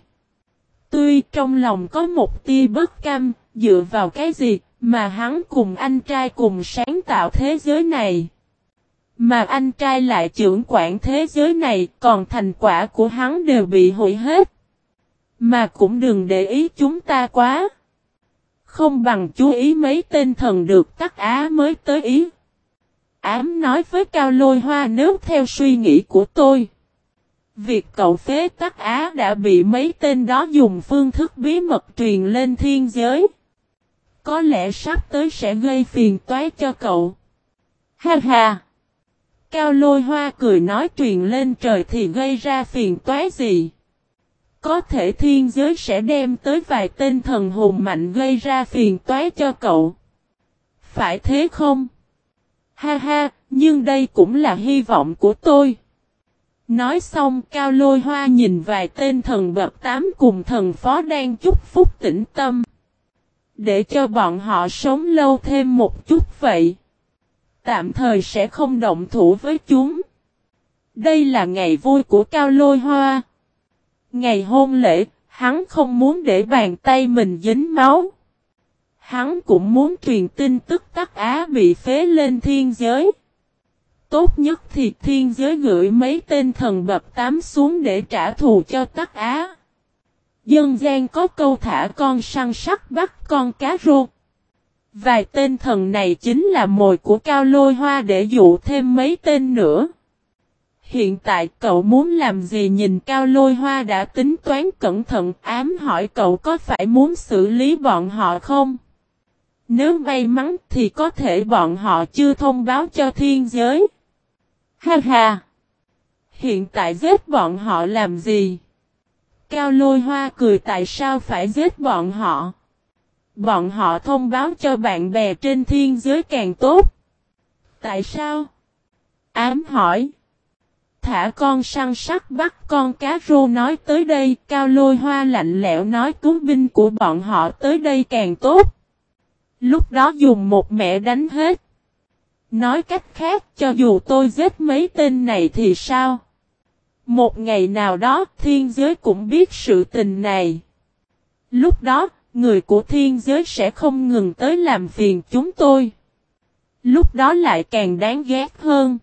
Tuy trong lòng có một tia bất cam, dựa vào cái gì mà hắn cùng anh trai cùng sáng tạo thế giới này. Mà anh trai lại trưởng quản thế giới này, còn thành quả của hắn đều bị hủy hết. Mà cũng đừng để ý chúng ta quá. Không bằng chú ý mấy tên thần được tắc á mới tới ý. Ám nói với Cao Lôi Hoa nếu theo suy nghĩ của tôi. Việc cậu phế tắc á đã bị mấy tên đó dùng phương thức bí mật truyền lên thiên giới. Có lẽ sắp tới sẽ gây phiền toái cho cậu. Ha ha! Cao lôi hoa cười nói truyền lên trời thì gây ra phiền toái gì? Có thể thiên giới sẽ đem tới vài tên thần hùng mạnh gây ra phiền toái cho cậu. Phải thế không? Ha ha, nhưng đây cũng là hy vọng của tôi. Nói xong cao lôi hoa nhìn vài tên thần bậc tám cùng thần phó đang chúc phúc tĩnh tâm. Để cho bọn họ sống lâu thêm một chút vậy. Tạm thời sẽ không động thủ với chúng. Đây là ngày vui của cao lôi hoa. Ngày hôn lễ, hắn không muốn để bàn tay mình dính máu. Hắn cũng muốn truyền tin tức tắc Á bị phế lên thiên giới. Tốt nhất thì thiên giới gửi mấy tên thần bập tám xuống để trả thù cho tắc Á. Dân gian có câu thả con săn sắt bắt con cá rô. Vài tên thần này chính là mồi của cao lôi hoa để dụ thêm mấy tên nữa. Hiện tại cậu muốn làm gì nhìn cao lôi hoa đã tính toán cẩn thận, ám hỏi cậu có phải muốn xử lý bọn họ không? Nếu may mắn thì có thể bọn họ chưa thông báo cho thiên giới. Ha ha! Hiện tại giết bọn họ làm gì? Cao lôi hoa cười tại sao phải giết bọn họ? Bọn họ thông báo cho bạn bè trên thiên giới càng tốt. Tại sao? Ám hỏi. Thả con săn sắt bắt con cá rô nói tới đây, cao lôi hoa lạnh lẽo nói cứu binh của bọn họ tới đây càng tốt. Lúc đó dùng một mẹ đánh hết. Nói cách khác, cho dù tôi giết mấy tên này thì sao? Một ngày nào đó, thiên giới cũng biết sự tình này. Lúc đó, người của thiên giới sẽ không ngừng tới làm phiền chúng tôi. Lúc đó lại càng đáng ghét hơn.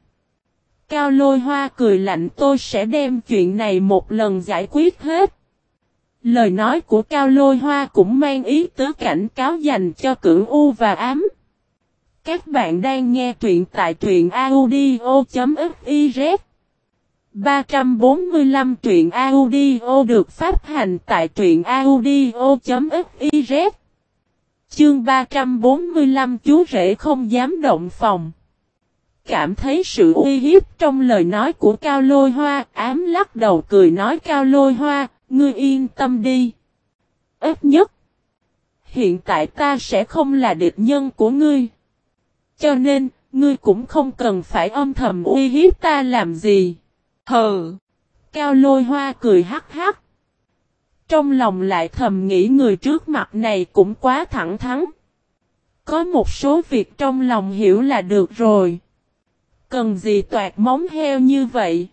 Cao lôi hoa cười lạnh, tôi sẽ đem chuyện này một lần giải quyết hết. Lời nói của Cao lôi hoa cũng mang ý tứ cảnh cáo dành cho cửu U và ám. Các bạn đang nghe truyện tại truyện audio.fif 345 truyện audio được phát hành tại truyện audio.fiz Chương 345 chú rể không dám động phòng Cảm thấy sự uy hiếp trong lời nói của Cao Lôi Hoa ám lắc đầu cười nói Cao Lôi Hoa, ngươi yên tâm đi. Ít nhất, hiện tại ta sẽ không là địch nhân của ngươi. Cho nên, ngươi cũng không cần phải âm thầm uy hiếp ta làm gì. Hừ. Cao lôi hoa cười hắc hắc. Trong lòng lại thầm nghĩ người trước mặt này cũng quá thẳng thắn. Có một số việc trong lòng hiểu là được rồi. Cần gì toạt móng heo như vậy?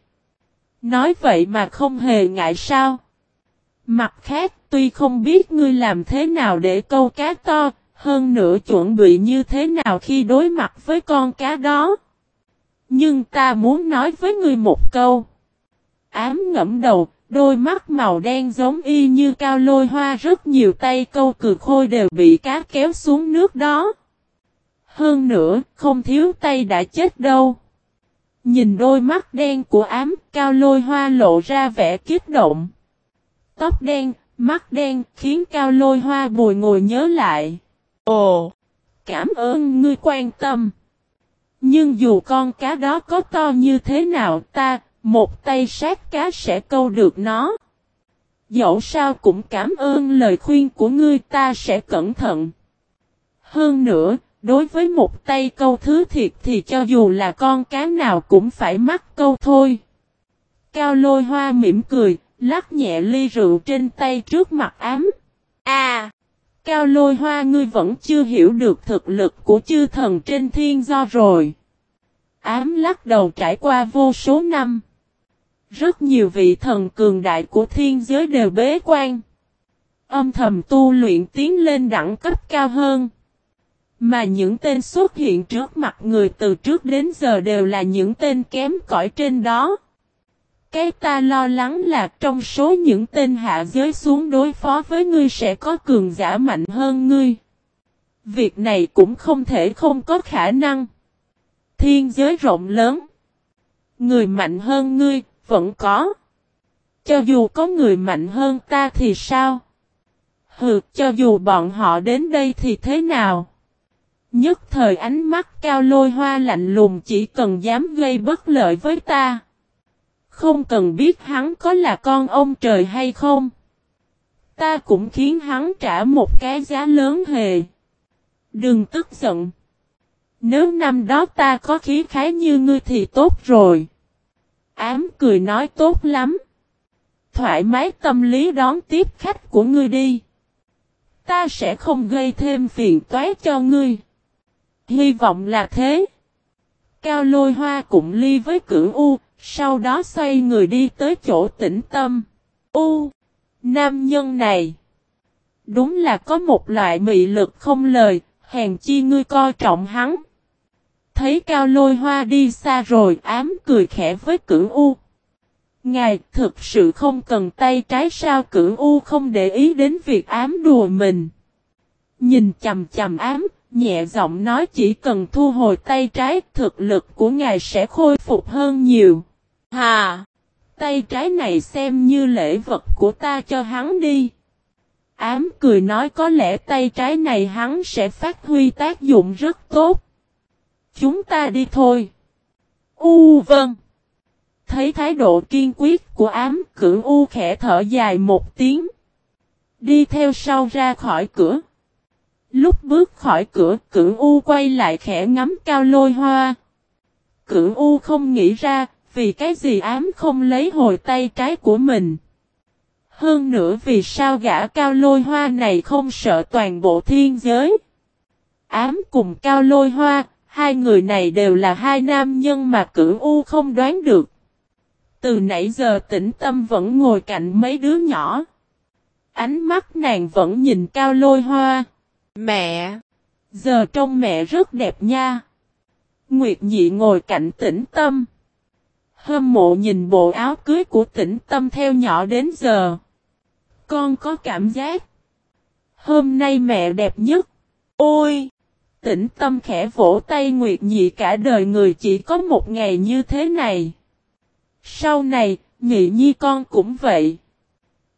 Nói vậy mà không hề ngại sao? Mặt khác, tuy không biết ngươi làm thế nào để câu cá to, hơn nữa chuẩn bị như thế nào khi đối mặt với con cá đó. Nhưng ta muốn nói với ngươi một câu. Ám ngẫm đầu, đôi mắt màu đen giống y như cao lôi hoa rất nhiều tay câu cực khôi đều bị cá kéo xuống nước đó. Hơn nữa, không thiếu tay đã chết đâu. Nhìn đôi mắt đen của ám, cao lôi hoa lộ ra vẻ kích động. Tóc đen, mắt đen, khiến cao lôi hoa bùi ngồi nhớ lại. Ồ, cảm ơn ngươi quan tâm. Nhưng dù con cá đó có to như thế nào ta, một tay sát cá sẽ câu được nó. Dẫu sao cũng cảm ơn lời khuyên của ngươi ta sẽ cẩn thận. Hơn nữa, đối với một tay câu thứ thiệt thì cho dù là con cá nào cũng phải mắc câu thôi. Cao lôi hoa mỉm cười, lắc nhẹ ly rượu trên tay trước mặt ám. À! Cao lôi hoa ngươi vẫn chưa hiểu được thực lực của chư thần trên thiên do rồi. Ám lắc đầu trải qua vô số năm. Rất nhiều vị thần cường đại của thiên giới đều bế quan. Âm thầm tu luyện tiến lên đẳng cấp cao hơn. Mà những tên xuất hiện trước mặt người từ trước đến giờ đều là những tên kém cỏi trên đó. Cái ta lo lắng là trong số những tên hạ giới xuống đối phó với ngươi sẽ có cường giả mạnh hơn ngươi. Việc này cũng không thể không có khả năng. Thiên giới rộng lớn. Người mạnh hơn ngươi, vẫn có. Cho dù có người mạnh hơn ta thì sao? Hừ, cho dù bọn họ đến đây thì thế nào? Nhất thời ánh mắt cao lôi hoa lạnh lùng chỉ cần dám gây bất lợi với ta. Không cần biết hắn có là con ông trời hay không. Ta cũng khiến hắn trả một cái giá lớn hề. Đừng tức giận. Nếu năm đó ta có khí khái như ngươi thì tốt rồi. Ám cười nói tốt lắm. Thoải mái tâm lý đón tiếp khách của ngươi đi. Ta sẽ không gây thêm phiền toái cho ngươi. Hy vọng là thế. Cao lôi hoa cũng ly với cửu U, sau đó xoay người đi tới chỗ tĩnh tâm. U, nam nhân này. Đúng là có một loại mị lực không lời, hèn chi ngươi coi trọng hắn. Thấy cao lôi hoa đi xa rồi ám cười khẽ với cửu U. Ngài thực sự không cần tay trái sao cửu U không để ý đến việc ám đùa mình. Nhìn chầm chầm ám, nhẹ giọng nói chỉ cần thu hồi tay trái, thực lực của ngài sẽ khôi phục hơn nhiều. Hà! Tay trái này xem như lễ vật của ta cho hắn đi. Ám cười nói có lẽ tay trái này hắn sẽ phát huy tác dụng rất tốt. Chúng ta đi thôi. U vâng. Thấy thái độ kiên quyết của ám cửu U khẽ thở dài một tiếng. Đi theo sau ra khỏi cửa. Lúc bước khỏi cửa, cửu U quay lại khẽ ngắm cao lôi hoa. Cửu U không nghĩ ra, vì cái gì ám không lấy hồi tay trái của mình. Hơn nữa vì sao gã cao lôi hoa này không sợ toàn bộ thiên giới. Ám cùng cao lôi hoa, hai người này đều là hai nam nhân mà cửu U không đoán được. Từ nãy giờ tĩnh tâm vẫn ngồi cạnh mấy đứa nhỏ. Ánh mắt nàng vẫn nhìn cao lôi hoa. Mẹ! Giờ trông mẹ rất đẹp nha. Nguyệt nhị ngồi cạnh tĩnh tâm. Hâm mộ nhìn bộ áo cưới của tĩnh tâm theo nhỏ đến giờ. Con có cảm giác. Hôm nay mẹ đẹp nhất. Ôi! Tĩnh tâm khẽ vỗ tay Nguyệt nhị cả đời người chỉ có một ngày như thế này. Sau này, nhị nhi con cũng vậy.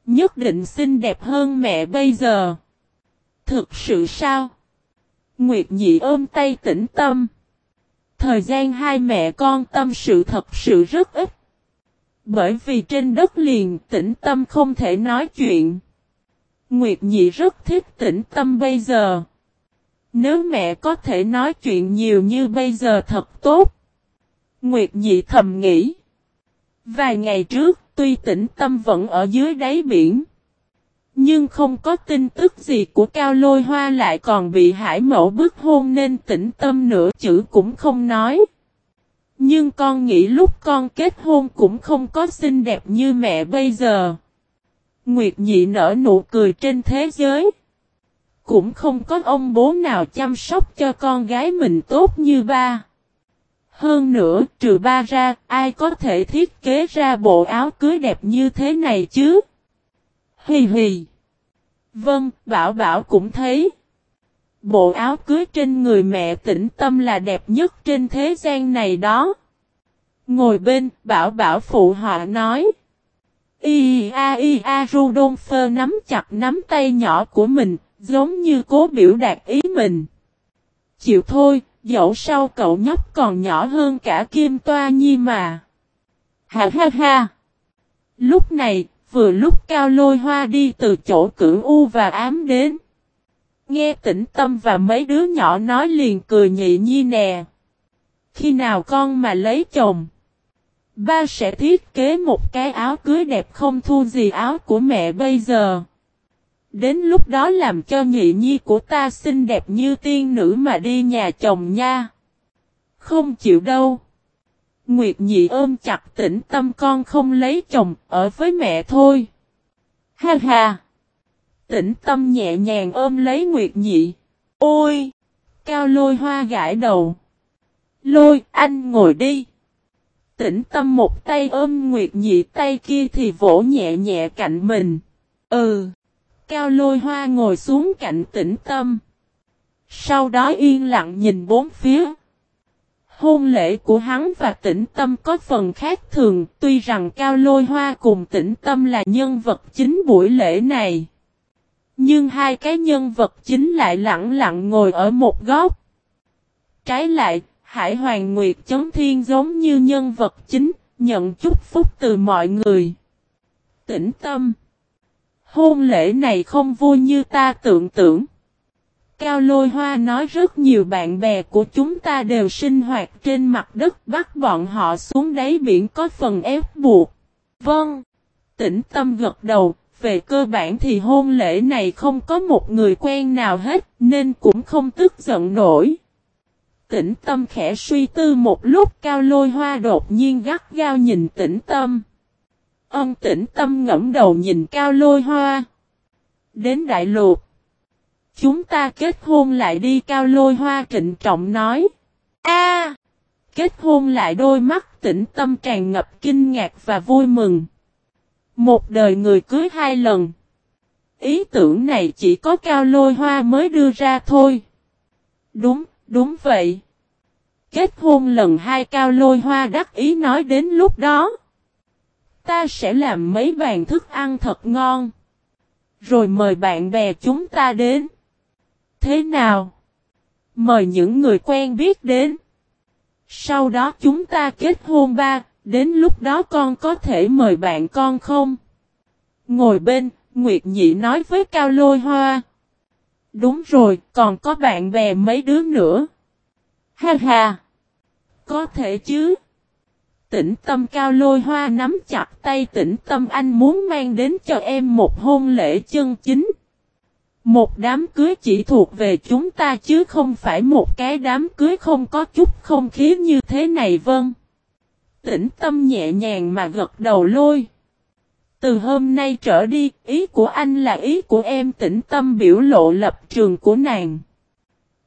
Nhất định xinh đẹp hơn mẹ bây giờ. Thực sự sao? Nguyệt nhị ôm tay tĩnh tâm. Thời gian hai mẹ con tâm sự thật sự rất ít. Bởi vì trên đất liền tĩnh tâm không thể nói chuyện. Nguyệt nhị rất thích tĩnh tâm bây giờ. Nếu mẹ có thể nói chuyện nhiều như bây giờ thật tốt. Nguyệt nhị thầm nghĩ. Vài ngày trước, tuy tĩnh tâm vẫn ở dưới đáy biển. Nhưng không có tin tức gì của Cao Lôi Hoa lại còn bị hải mẫu bức hôn nên tĩnh tâm nửa chữ cũng không nói. Nhưng con nghĩ lúc con kết hôn cũng không có xinh đẹp như mẹ bây giờ. Nguyệt nhị nở nụ cười trên thế giới. Cũng không có ông bố nào chăm sóc cho con gái mình tốt như ba. Hơn nữa, trừ ba ra, ai có thể thiết kế ra bộ áo cưới đẹp như thế này chứ? Hì hì. Vâng, Bảo Bảo cũng thấy. Bộ áo cưới trên người mẹ tĩnh tâm là đẹp nhất trên thế gian này đó. Ngồi bên, Bảo Bảo phụ họ nói. Y a y a Rudolfo nắm chặt nắm tay nhỏ của mình, giống như cố biểu đạt ý mình. Chịu thôi, dẫu sao cậu nhóc còn nhỏ hơn cả Kim Toa Nhi mà. Ha ha ha. Lúc này, vừa lúc Cao Lôi Hoa đi từ chỗ cửu U và ám đến. Nghe tĩnh tâm và mấy đứa nhỏ nói liền cười nhị nhi nè. Khi nào con mà lấy chồng? Ba sẽ thiết kế một cái áo cưới đẹp không thu gì áo của mẹ bây giờ. Đến lúc đó làm cho nhị nhi của ta xinh đẹp như tiên nữ mà đi nhà chồng nha. Không chịu đâu. Nguyệt nhị ôm chặt tĩnh tâm con không lấy chồng, ở với mẹ thôi. Ha ha! Tĩnh tâm nhẹ nhàng ôm lấy Nguyệt nhị. Ôi! Cao lôi hoa gãi đầu. Lôi, anh ngồi đi. Tĩnh tâm một tay ôm Nguyệt nhị tay kia thì vỗ nhẹ nhẹ cạnh mình. Ừ! Cao lôi hoa ngồi xuống cạnh tĩnh tâm. Sau đó yên lặng nhìn bốn phía. Hôn lễ của hắn và tĩnh tâm có phần khác thường, tuy rằng Cao Lôi Hoa cùng tĩnh tâm là nhân vật chính buổi lễ này. Nhưng hai cái nhân vật chính lại lặng lặng ngồi ở một góc. Trái lại, Hải Hoàng Nguyệt Chấn Thiên giống như nhân vật chính, nhận chúc phúc từ mọi người. Tĩnh tâm Hôn lễ này không vui như ta tưởng tượng. Cao lôi hoa nói rất nhiều bạn bè của chúng ta đều sinh hoạt trên mặt đất bắt bọn họ xuống đáy biển có phần ép buộc. Vâng. Tĩnh tâm gật đầu, về cơ bản thì hôn lễ này không có một người quen nào hết nên cũng không tức giận nổi. Tĩnh tâm khẽ suy tư một lúc cao lôi hoa đột nhiên gắt gao nhìn tĩnh tâm. Ân tĩnh tâm ngẫm đầu nhìn cao lôi hoa. Đến đại lục. Chúng ta kết hôn lại đi cao lôi hoa trịnh trọng nói. A, Kết hôn lại đôi mắt tĩnh tâm tràn ngập kinh ngạc và vui mừng. Một đời người cưới hai lần. Ý tưởng này chỉ có cao lôi hoa mới đưa ra thôi. Đúng, đúng vậy. Kết hôn lần hai cao lôi hoa đắc ý nói đến lúc đó. Ta sẽ làm mấy bàn thức ăn thật ngon. Rồi mời bạn bè chúng ta đến. Thế nào? Mời những người quen biết đến. Sau đó chúng ta kết hôn ba, đến lúc đó con có thể mời bạn con không? Ngồi bên, Nguyệt Nhị nói với Cao Lôi Hoa. Đúng rồi, còn có bạn bè mấy đứa nữa. Ha ha! Có thể chứ? Tĩnh tâm Cao Lôi Hoa nắm chặt tay tĩnh tâm anh muốn mang đến cho em một hôn lễ chân chính. Một đám cưới chỉ thuộc về chúng ta chứ không phải một cái đám cưới không có chút không khí như thế này vâng. Tĩnh tâm nhẹ nhàng mà gật đầu lôi. Từ hôm nay trở đi, ý của anh là ý của em tĩnh tâm biểu lộ lập trường của nàng.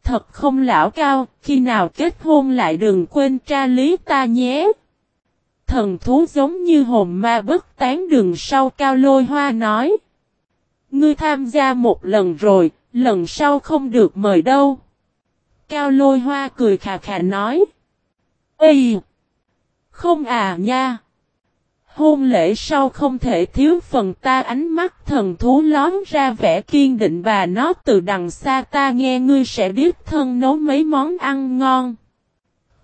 Thật không lão cao, khi nào kết hôn lại đừng quên tra lý ta nhé. Thần thú giống như hồn ma bất tán đường sau cao lôi hoa nói. Ngươi tham gia một lần rồi, lần sau không được mời đâu. Cao lôi hoa cười khà khà nói. Ê! Không à nha! Hôn lễ sau không thể thiếu phần ta ánh mắt thần thú lón ra vẻ kiên định và nó từ đằng xa ta nghe ngươi sẽ biết thân nấu mấy món ăn ngon.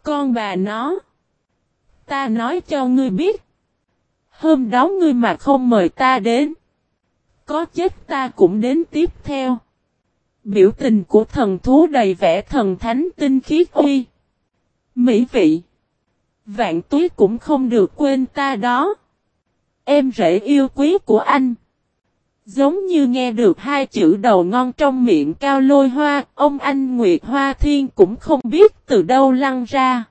Con bà nó. Ta nói cho ngươi biết. Hôm đó ngươi mà không mời ta đến. Có chết ta cũng đến tiếp theo. Biểu tình của thần thú đầy vẻ thần thánh tinh khiết uy. Mỹ vị. Vạn túi cũng không được quên ta đó. Em rể yêu quý của anh. Giống như nghe được hai chữ đầu ngon trong miệng cao lôi hoa, ông anh Nguyệt Hoa Thiên cũng không biết từ đâu lăn ra.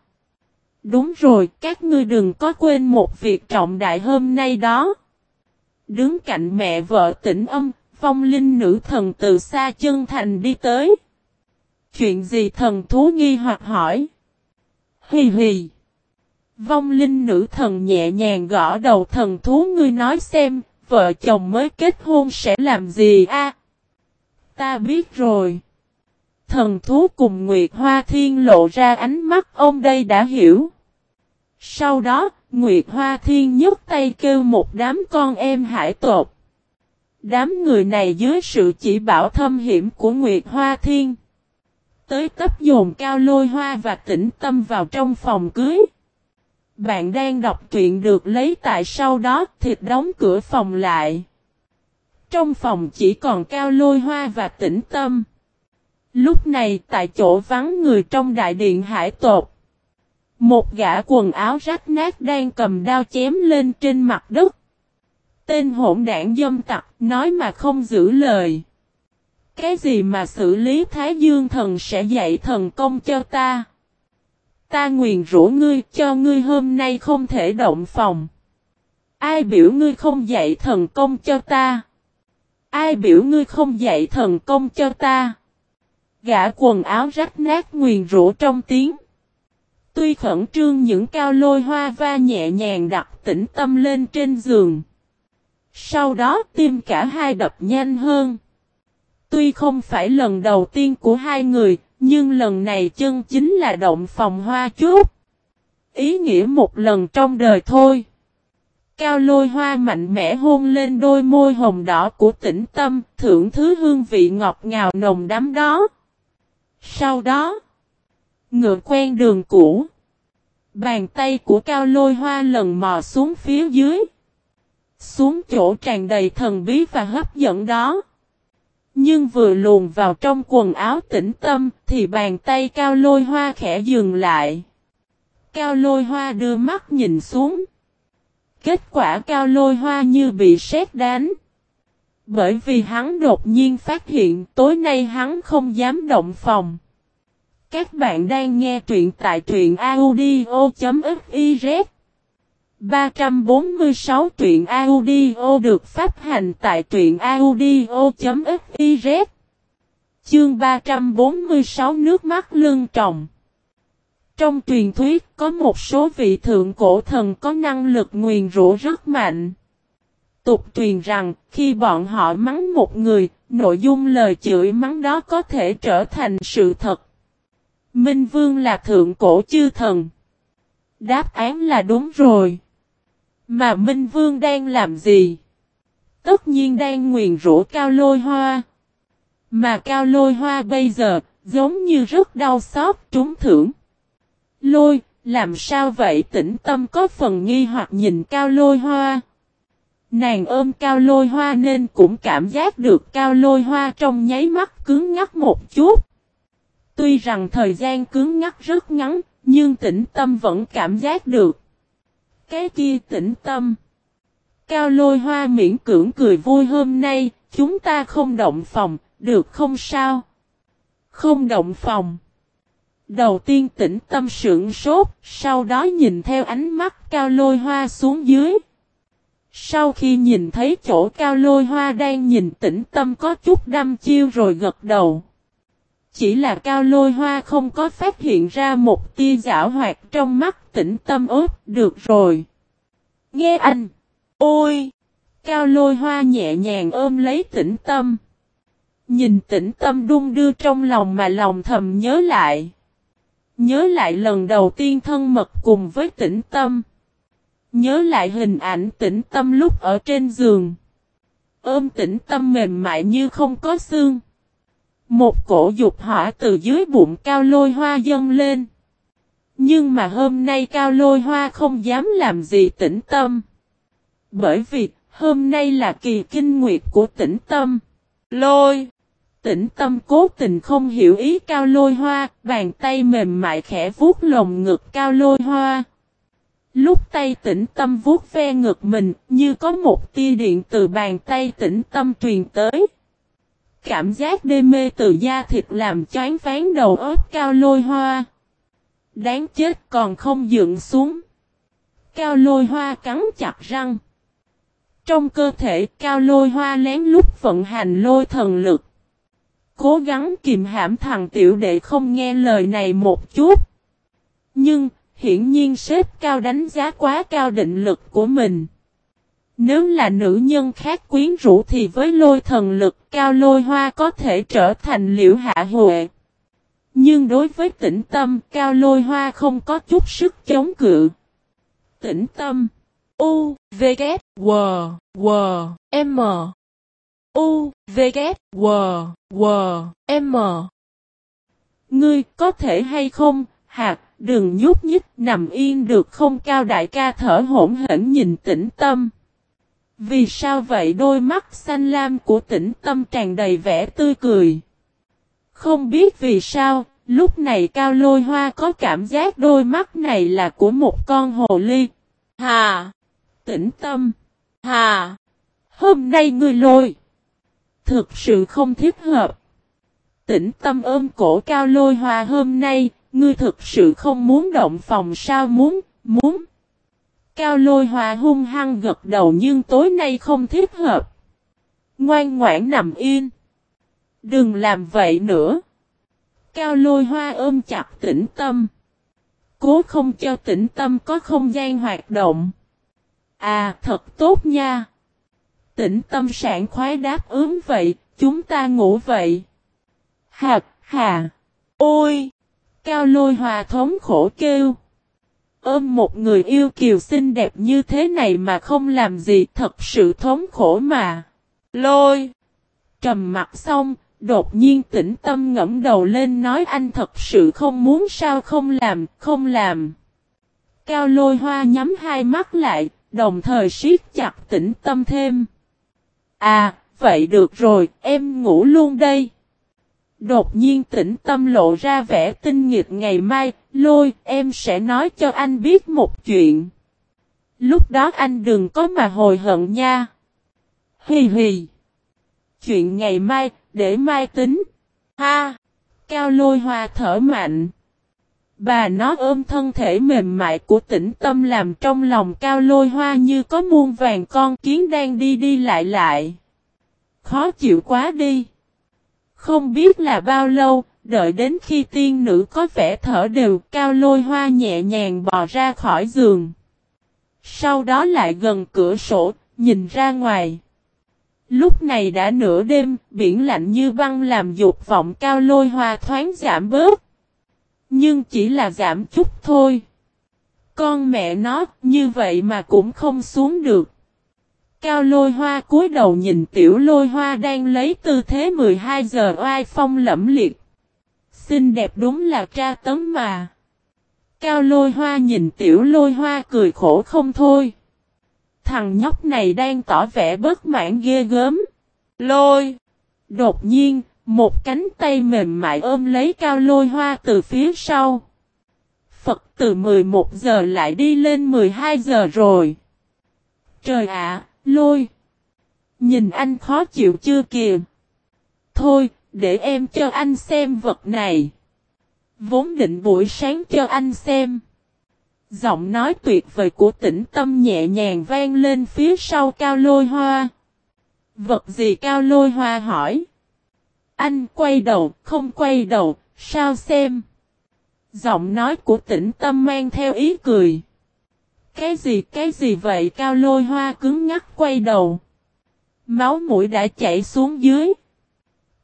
Đúng rồi, các ngươi đừng có quên một việc trọng đại hôm nay đó. Đứng cạnh mẹ vợ tỉnh âm, phong linh nữ thần từ xa chân thành đi tới. Chuyện gì thần thú nghi hoặc hỏi? Hì hì. Vong linh nữ thần nhẹ nhàng gõ đầu thần thú ngươi nói xem, vợ chồng mới kết hôn sẽ làm gì a? Ta biết rồi. Thần thú cùng Nguyệt Hoa Thiên lộ ra ánh mắt ông đây đã hiểu. Sau đó, Nguyệt Hoa Thiên nhấc tay kêu một đám con em hải tột. Đám người này dưới sự chỉ bảo thâm hiểm của Nguyệt Hoa Thiên. Tới tấp dồn cao lôi hoa và tĩnh tâm vào trong phòng cưới. Bạn đang đọc truyện được lấy tại sau đó thịt đóng cửa phòng lại. Trong phòng chỉ còn cao lôi hoa và tĩnh tâm. Lúc này tại chỗ vắng người trong đại điện hải tột. Một gã quần áo rách nát đang cầm đao chém lên trên mặt đất. Tên hỗn đảng dâm tặc nói mà không giữ lời. Cái gì mà xử lý Thái Dương thần sẽ dạy thần công cho ta? Ta nguyền rủa ngươi cho ngươi hôm nay không thể động phòng. Ai biểu ngươi không dạy thần công cho ta? Ai biểu ngươi không dạy thần công cho ta? Gã quần áo rách nát nguyền rủa trong tiếng. Tuy khẩn trương những cao lôi hoa va nhẹ nhàng đặt tĩnh tâm lên trên giường. Sau đó tim cả hai đập nhanh hơn. Tuy không phải lần đầu tiên của hai người, nhưng lần này chân chính là động phòng hoa chút. Ý nghĩa một lần trong đời thôi. Cao lôi hoa mạnh mẽ hôn lên đôi môi hồng đỏ của tĩnh tâm, thưởng thứ hương vị ngọt ngào nồng đắm đó. Sau đó, ngựa quen đường cũ. Bàn tay của cao lôi hoa lần mò xuống phía dưới. Xuống chỗ tràn đầy thần bí và hấp dẫn đó. Nhưng vừa luồn vào trong quần áo tĩnh tâm thì bàn tay cao lôi hoa khẽ dừng lại. Cao lôi hoa đưa mắt nhìn xuống. Kết quả cao lôi hoa như bị sét đánh. Bởi vì hắn đột nhiên phát hiện tối nay hắn không dám động phòng. Các bạn đang nghe truyện tại truyện audio.fiz 346 truyện audio được phát hành tại truyện audio.fiz Chương 346 nước mắt lưng trọng Trong truyền thuyết có một số vị thượng cổ thần có năng lực nguyền rủa rất mạnh. Tục truyền rằng khi bọn họ mắng một người, nội dung lời chửi mắng đó có thể trở thành sự thật. Minh Vương là thượng cổ chư thần. Đáp án là đúng rồi. Mà Minh Vương đang làm gì? tất nhiên đang nguyền rủa cao lôi hoa. Mà cao lôi hoa bây giờ, giống như rất đau xót trúng thưởng. Lôi, làm sao vậy tĩnh tâm có phần nghi hoặc nhìn cao lôi hoa. Nàng ôm cao lôi hoa nên cũng cảm giác được cao lôi hoa trong nháy mắt cứng ngắt một chút. Tuy rằng thời gian cứng ngắt rất ngắn, nhưng tĩnh tâm vẫn cảm giác được. Cái kia tĩnh tâm. Cao lôi hoa miễn cưỡng cười vui hôm nay, chúng ta không động phòng, được không sao? Không động phòng. Đầu tiên tĩnh tâm sưởng sốt, sau đó nhìn theo ánh mắt cao lôi hoa xuống dưới. Sau khi nhìn thấy chỗ cao lôi hoa đang nhìn tĩnh tâm có chút đăm chiêu rồi gật đầu. Chỉ là cao lôi hoa không có phát hiện ra một tia giả hoạt trong mắt tĩnh tâm ớt, được rồi. Nghe anh! Ôi! Cao lôi hoa nhẹ nhàng ôm lấy tĩnh tâm. Nhìn tĩnh tâm đung đưa trong lòng mà lòng thầm nhớ lại. Nhớ lại lần đầu tiên thân mật cùng với tĩnh tâm. Nhớ lại hình ảnh tĩnh tâm lúc ở trên giường. Ôm tĩnh tâm mềm mại như không có xương. Một cổ dục hỏa từ dưới bụng cao lôi hoa dâng lên. Nhưng mà hôm nay cao lôi hoa không dám làm gì tĩnh tâm. Bởi vì hôm nay là kỳ kinh nguyệt của tĩnh tâm. Lôi! Tĩnh tâm cố tình không hiểu ý cao lôi hoa, bàn tay mềm mại khẽ vuốt lồng ngực cao lôi hoa. Lúc tay tĩnh tâm vuốt ve ngực mình, như có một tia điện từ bàn tay tĩnh tâm truyền tới. Cảm giác đê mê từ da thịt làm choáng ván đầu óc cao lôi hoa. Đáng chết còn không dựng xuống. Cao lôi hoa cắn chặt răng. Trong cơ thể cao lôi hoa lén lút vận hành lôi thần lực. Cố gắng kìm hãm thằng tiểu đệ không nghe lời này một chút. Nhưng, hiển nhiên sếp cao đánh giá quá cao định lực của mình. Nếu là nữ nhân khác quyến rũ thì với lôi thần lực cao lôi hoa có thể trở thành liễu hạ huệ. Nhưng đối với tĩnh tâm cao lôi hoa không có chút sức chống cự. Tĩnh tâm U, V, K, W, W, M U, V, K, W, W, M Ngươi có thể hay không, hạt, đừng nhúc nhích, nằm yên được không cao đại ca thở hỗn hển nhìn tĩnh tâm. Vì sao vậy đôi mắt xanh lam của tĩnh tâm tràn đầy vẻ tươi cười. Không biết vì sao, lúc này cao lôi hoa có cảm giác đôi mắt này là của một con hồ ly. Hà! Tĩnh tâm! Hà! Hôm nay ngươi lôi! Thực sự không thích hợp. Tĩnh tâm ôm cổ cao lôi hoa hôm nay, ngươi thực sự không muốn động phòng sao muốn, muốn. Cao lôi hòa hung hăng gật đầu nhưng tối nay không thích hợp. Ngoan ngoãn nằm yên. Đừng làm vậy nữa. Cao lôi hoa ôm chặt tĩnh tâm. Cố không cho tĩnh tâm có không gian hoạt động. À thật tốt nha. Tĩnh tâm sản khoái đáp ứng vậy, chúng ta ngủ vậy. Hạt, hà. Ôi! Cao lôi hòa thống khổ kêu. Ôm một người yêu kiều xinh đẹp như thế này mà không làm gì thật sự thống khổ mà. Lôi. Trầm mặt xong, đột nhiên tĩnh tâm ngẫm đầu lên nói anh thật sự không muốn sao không làm, không làm. Cao lôi hoa nhắm hai mắt lại, đồng thời siết chặt tĩnh tâm thêm. À, vậy được rồi, em ngủ luôn đây. Đột nhiên tĩnh tâm lộ ra vẻ tinh nghịch ngày mai, lôi, em sẽ nói cho anh biết một chuyện. Lúc đó anh đừng có mà hồi hận nha. Hì hì. Chuyện ngày mai, để mai tính. Ha! Cao lôi hoa thở mạnh. Bà nó ôm thân thể mềm mại của tĩnh tâm làm trong lòng cao lôi hoa như có muôn vàng con kiến đang đi đi lại lại. Khó chịu quá đi. Không biết là bao lâu, đợi đến khi tiên nữ có vẻ thở đều cao lôi hoa nhẹ nhàng bò ra khỏi giường. Sau đó lại gần cửa sổ, nhìn ra ngoài. Lúc này đã nửa đêm, biển lạnh như băng làm dục vọng cao lôi hoa thoáng giảm bớt. Nhưng chỉ là giảm chút thôi. Con mẹ nó, như vậy mà cũng không xuống được. Cao lôi hoa cúi đầu nhìn tiểu lôi hoa đang lấy tư thế 12 giờ oai phong lẫm liệt. Xinh đẹp đúng là tra tấn mà. Cao lôi hoa nhìn tiểu lôi hoa cười khổ không thôi. Thằng nhóc này đang tỏ vẻ bất mãn ghê gớm. Lôi. Đột nhiên, một cánh tay mềm mại ôm lấy cao lôi hoa từ phía sau. Phật từ 11 giờ lại đi lên 12 giờ rồi. Trời ạ, lôi. Nhìn anh khó chịu chưa kìa. Thôi, để em cho anh xem vật này. Vốn định buổi sáng cho anh xem. Giọng nói tuyệt vời của tĩnh tâm nhẹ nhàng vang lên phía sau cao lôi hoa. Vật gì cao lôi hoa hỏi. Anh quay đầu, không quay đầu, sao xem? Giọng nói của tĩnh tâm mang theo ý cười. Cái gì cái gì vậy cao lôi hoa cứng ngắt quay đầu. Máu mũi đã chảy xuống dưới.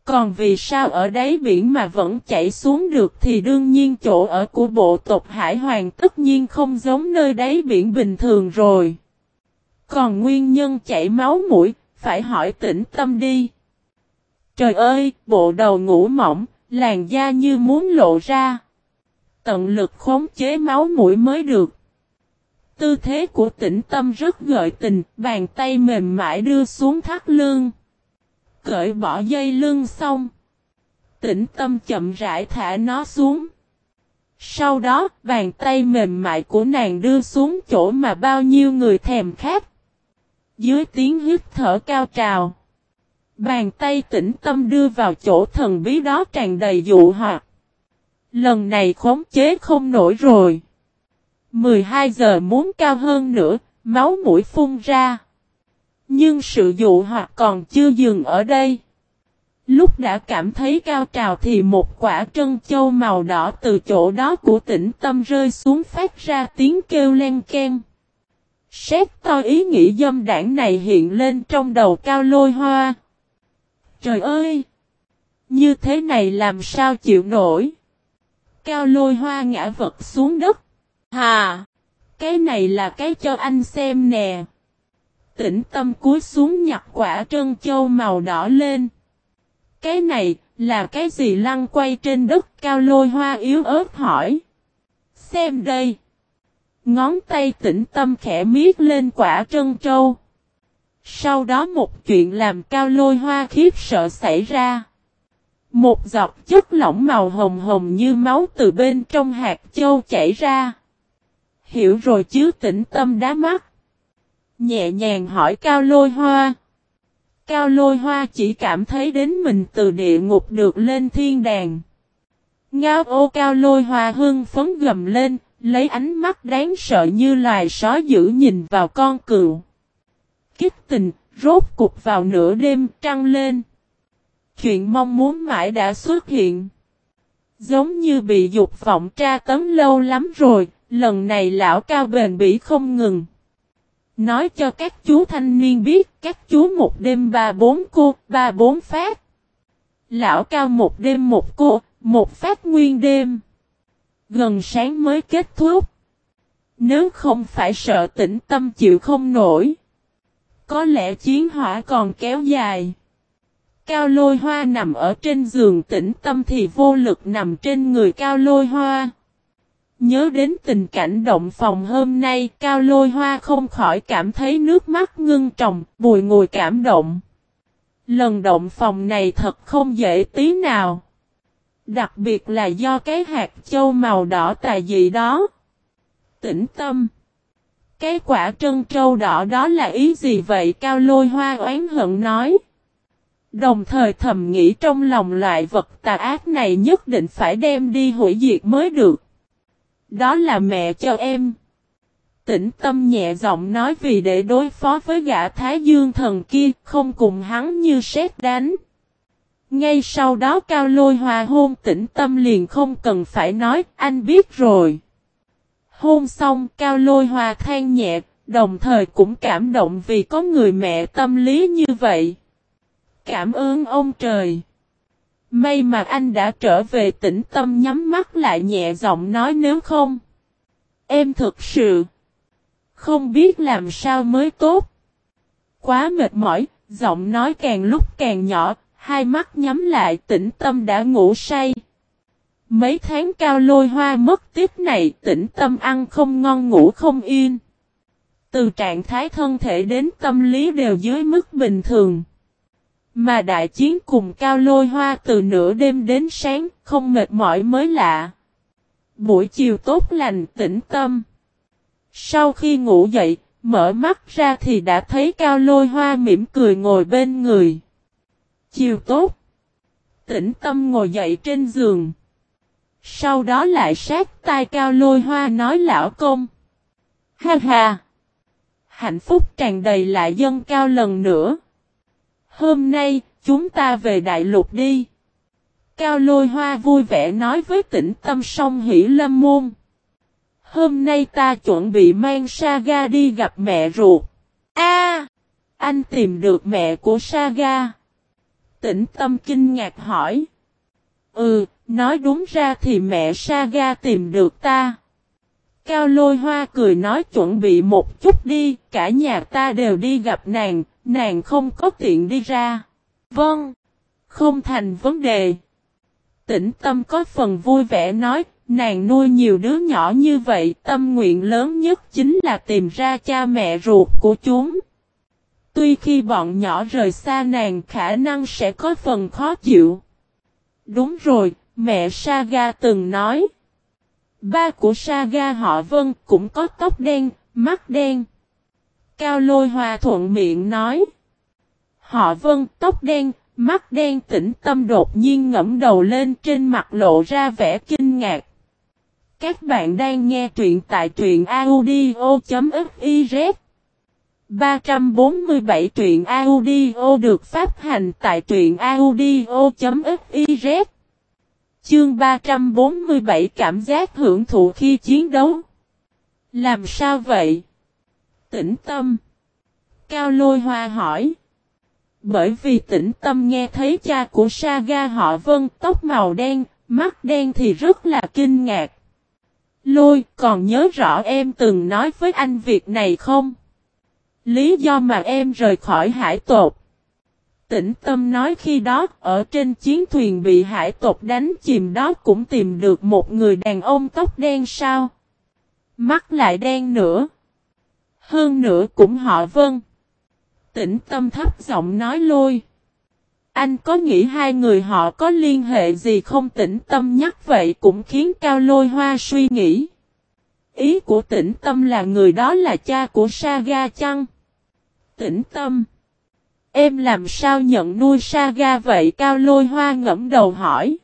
Còn vì sao ở đáy biển mà vẫn chảy xuống được thì đương nhiên chỗ ở của bộ tộc Hải Hoàng tất nhiên không giống nơi đáy biển bình thường rồi. Còn nguyên nhân chảy máu mũi, phải hỏi tĩnh tâm đi. Trời ơi, bộ đầu ngủ mỏng, làn da như muốn lộ ra. Tận lực khống chế máu mũi mới được. Tư thế của tĩnh tâm rất gợi tình, bàn tay mềm mại đưa xuống thắt lưng. Cởi bỏ dây lưng xong. Tĩnh tâm chậm rãi thả nó xuống. Sau đó, bàn tay mềm mại của nàng đưa xuống chỗ mà bao nhiêu người thèm khát. Dưới tiếng hít thở cao trào. Bàn tay tĩnh tâm đưa vào chỗ thần bí đó tràn đầy dụ hoặc. Lần này khống chế không nổi rồi. 12 giờ muốn cao hơn nữa, máu mũi phun ra. Nhưng sự dụ hoặc còn chưa dừng ở đây. Lúc đã cảm thấy cao trào thì một quả trân châu màu đỏ từ chỗ đó của tĩnh tâm rơi xuống phát ra tiếng kêu len ken. Xét to ý nghĩ dâm đảng này hiện lên trong đầu cao lôi hoa. Trời ơi! Như thế này làm sao chịu nổi? Cao lôi hoa ngã vật xuống đất. Hà! Cái này là cái cho anh xem nè. Tĩnh tâm cúi xuống nhặt quả trân châu màu đỏ lên. Cái này là cái gì lăn quay trên đất cao lôi hoa yếu ớt hỏi. Xem đây. Ngón tay tĩnh tâm khẽ miết lên quả trân trâu. Sau đó một chuyện làm cao lôi hoa khiếp sợ xảy ra. Một giọt chất lỏng màu hồng hồng như máu từ bên trong hạt châu chảy ra. Hiểu rồi chứ tĩnh tâm đá mắt. Nhẹ nhàng hỏi cao lôi hoa. Cao lôi hoa chỉ cảm thấy đến mình từ địa ngục được lên thiên đàng. Ngao ô cao lôi hoa hưng phấn gầm lên, lấy ánh mắt đáng sợ như loài só dữ nhìn vào con cừu kích tình, rốt cục vào nửa đêm trăng lên. Chuyện mong muốn mãi đã xuất hiện. Giống như bị dục vọng tra tấn lâu lắm rồi, lần này lão cao bền bỉ không ngừng. Nói cho các chú thanh niên biết, các chú một đêm ba bốn cô, ba bốn phát. Lão cao một đêm một cô, một phát nguyên đêm. Gần sáng mới kết thúc. Nếu không phải sợ tĩnh tâm chịu không nổi. Có lẽ chiến hỏa còn kéo dài. Cao lôi hoa nằm ở trên giường tĩnh tâm thì vô lực nằm trên người cao lôi hoa. Nhớ đến tình cảnh động phòng hôm nay cao lôi hoa không khỏi cảm thấy nước mắt ngưng tròng, bùi ngồi cảm động. Lần động phòng này thật không dễ tí nào. Đặc biệt là do cái hạt châu màu đỏ tà dị đó. Tĩnh tâm. Cái quả trân trâu đỏ đó là ý gì vậy cao lôi hoa oán hận nói. Đồng thời thầm nghĩ trong lòng loại vật tà ác này nhất định phải đem đi hủy diệt mới được. Đó là mẹ cho em. Tĩnh tâm nhẹ giọng nói vì để đối phó với gã Thái Dương thần kia không cùng hắn như sét đánh. Ngay sau đó cao lôi hòa hôn tĩnh tâm liền không cần phải nói anh biết rồi. Hôn xong cao lôi hòa than nhẹ, đồng thời cũng cảm động vì có người mẹ tâm lý như vậy. Cảm ơn ông trời. May mà anh đã trở về tĩnh tâm nhắm mắt lại nhẹ giọng nói nếu không. Em thực sự không biết làm sao mới tốt. quá mệt mỏi, giọng nói càng lúc càng nhỏ, hai mắt nhắm lại tĩnh tâm đã ngủ say. Mấy tháng cao lôi hoa mất tiếp này tĩnh tâm ăn không ngon ngủ không yên. Từ trạng thái thân thể đến tâm lý đều dưới mức bình thường. Mà đại chiến cùng cao lôi hoa từ nửa đêm đến sáng không mệt mỏi mới lạ. Buổi chiều tốt lành tĩnh tâm. Sau khi ngủ dậy, mở mắt ra thì đã thấy cao lôi hoa mỉm cười ngồi bên người. Chiều tốt. Tĩnh tâm ngồi dậy trên giường. Sau đó lại sát tai cao lôi hoa nói lão công. Ha ha. Hạnh phúc tràn đầy lại dân cao lần nữa. Hôm nay, chúng ta về đại lục đi. Cao lôi hoa vui vẻ nói với tĩnh tâm song hỷ lâm môn. Hôm nay ta chuẩn bị mang Saga đi gặp mẹ ruột. A, Anh tìm được mẹ của Saga. Tĩnh tâm kinh ngạc hỏi. Ừ, nói đúng ra thì mẹ Saga tìm được ta. Cao lôi hoa cười nói chuẩn bị một chút đi, cả nhà ta đều đi gặp nàng, nàng không có tiện đi ra. Vâng, không thành vấn đề. Tĩnh tâm có phần vui vẻ nói, nàng nuôi nhiều đứa nhỏ như vậy, tâm nguyện lớn nhất chính là tìm ra cha mẹ ruột của chúng. Tuy khi bọn nhỏ rời xa nàng khả năng sẽ có phần khó chịu. Đúng rồi, mẹ Saga từng nói. Ba của Saga họ Vân cũng có tóc đen, mắt đen. Cao lôi hòa thuận miệng nói. Họ Vân tóc đen, mắt đen tĩnh tâm đột nhiên ngẫm đầu lên trên mặt lộ ra vẻ kinh ngạc. Các bạn đang nghe truyện tại truyện audio.fiz 347 truyện audio được phát hành tại truyện audio.fiz Chương 347 cảm giác hưởng thụ khi chiến đấu. Làm sao vậy? Tĩnh tâm. Cao lôi hoa hỏi. Bởi vì tĩnh tâm nghe thấy cha của Saga họ vân tóc màu đen, mắt đen thì rất là kinh ngạc. Lôi còn nhớ rõ em từng nói với anh việc này không? Lý do mà em rời khỏi hải tột. Tĩnh tâm nói khi đó ở trên chiến thuyền bị hải tộc đánh chìm đó cũng tìm được một người đàn ông tóc đen sao. Mắt lại đen nữa. Hơn nữa cũng họ vân. Tĩnh tâm thấp giọng nói lôi. Anh có nghĩ hai người họ có liên hệ gì không tĩnh tâm nhắc vậy cũng khiến Cao Lôi Hoa suy nghĩ. Ý của tĩnh tâm là người đó là cha của Saga chăng? Tĩnh tâm. Em làm sao nhận nuôi Saga vậy Cao Lôi Hoa ngẫm đầu hỏi.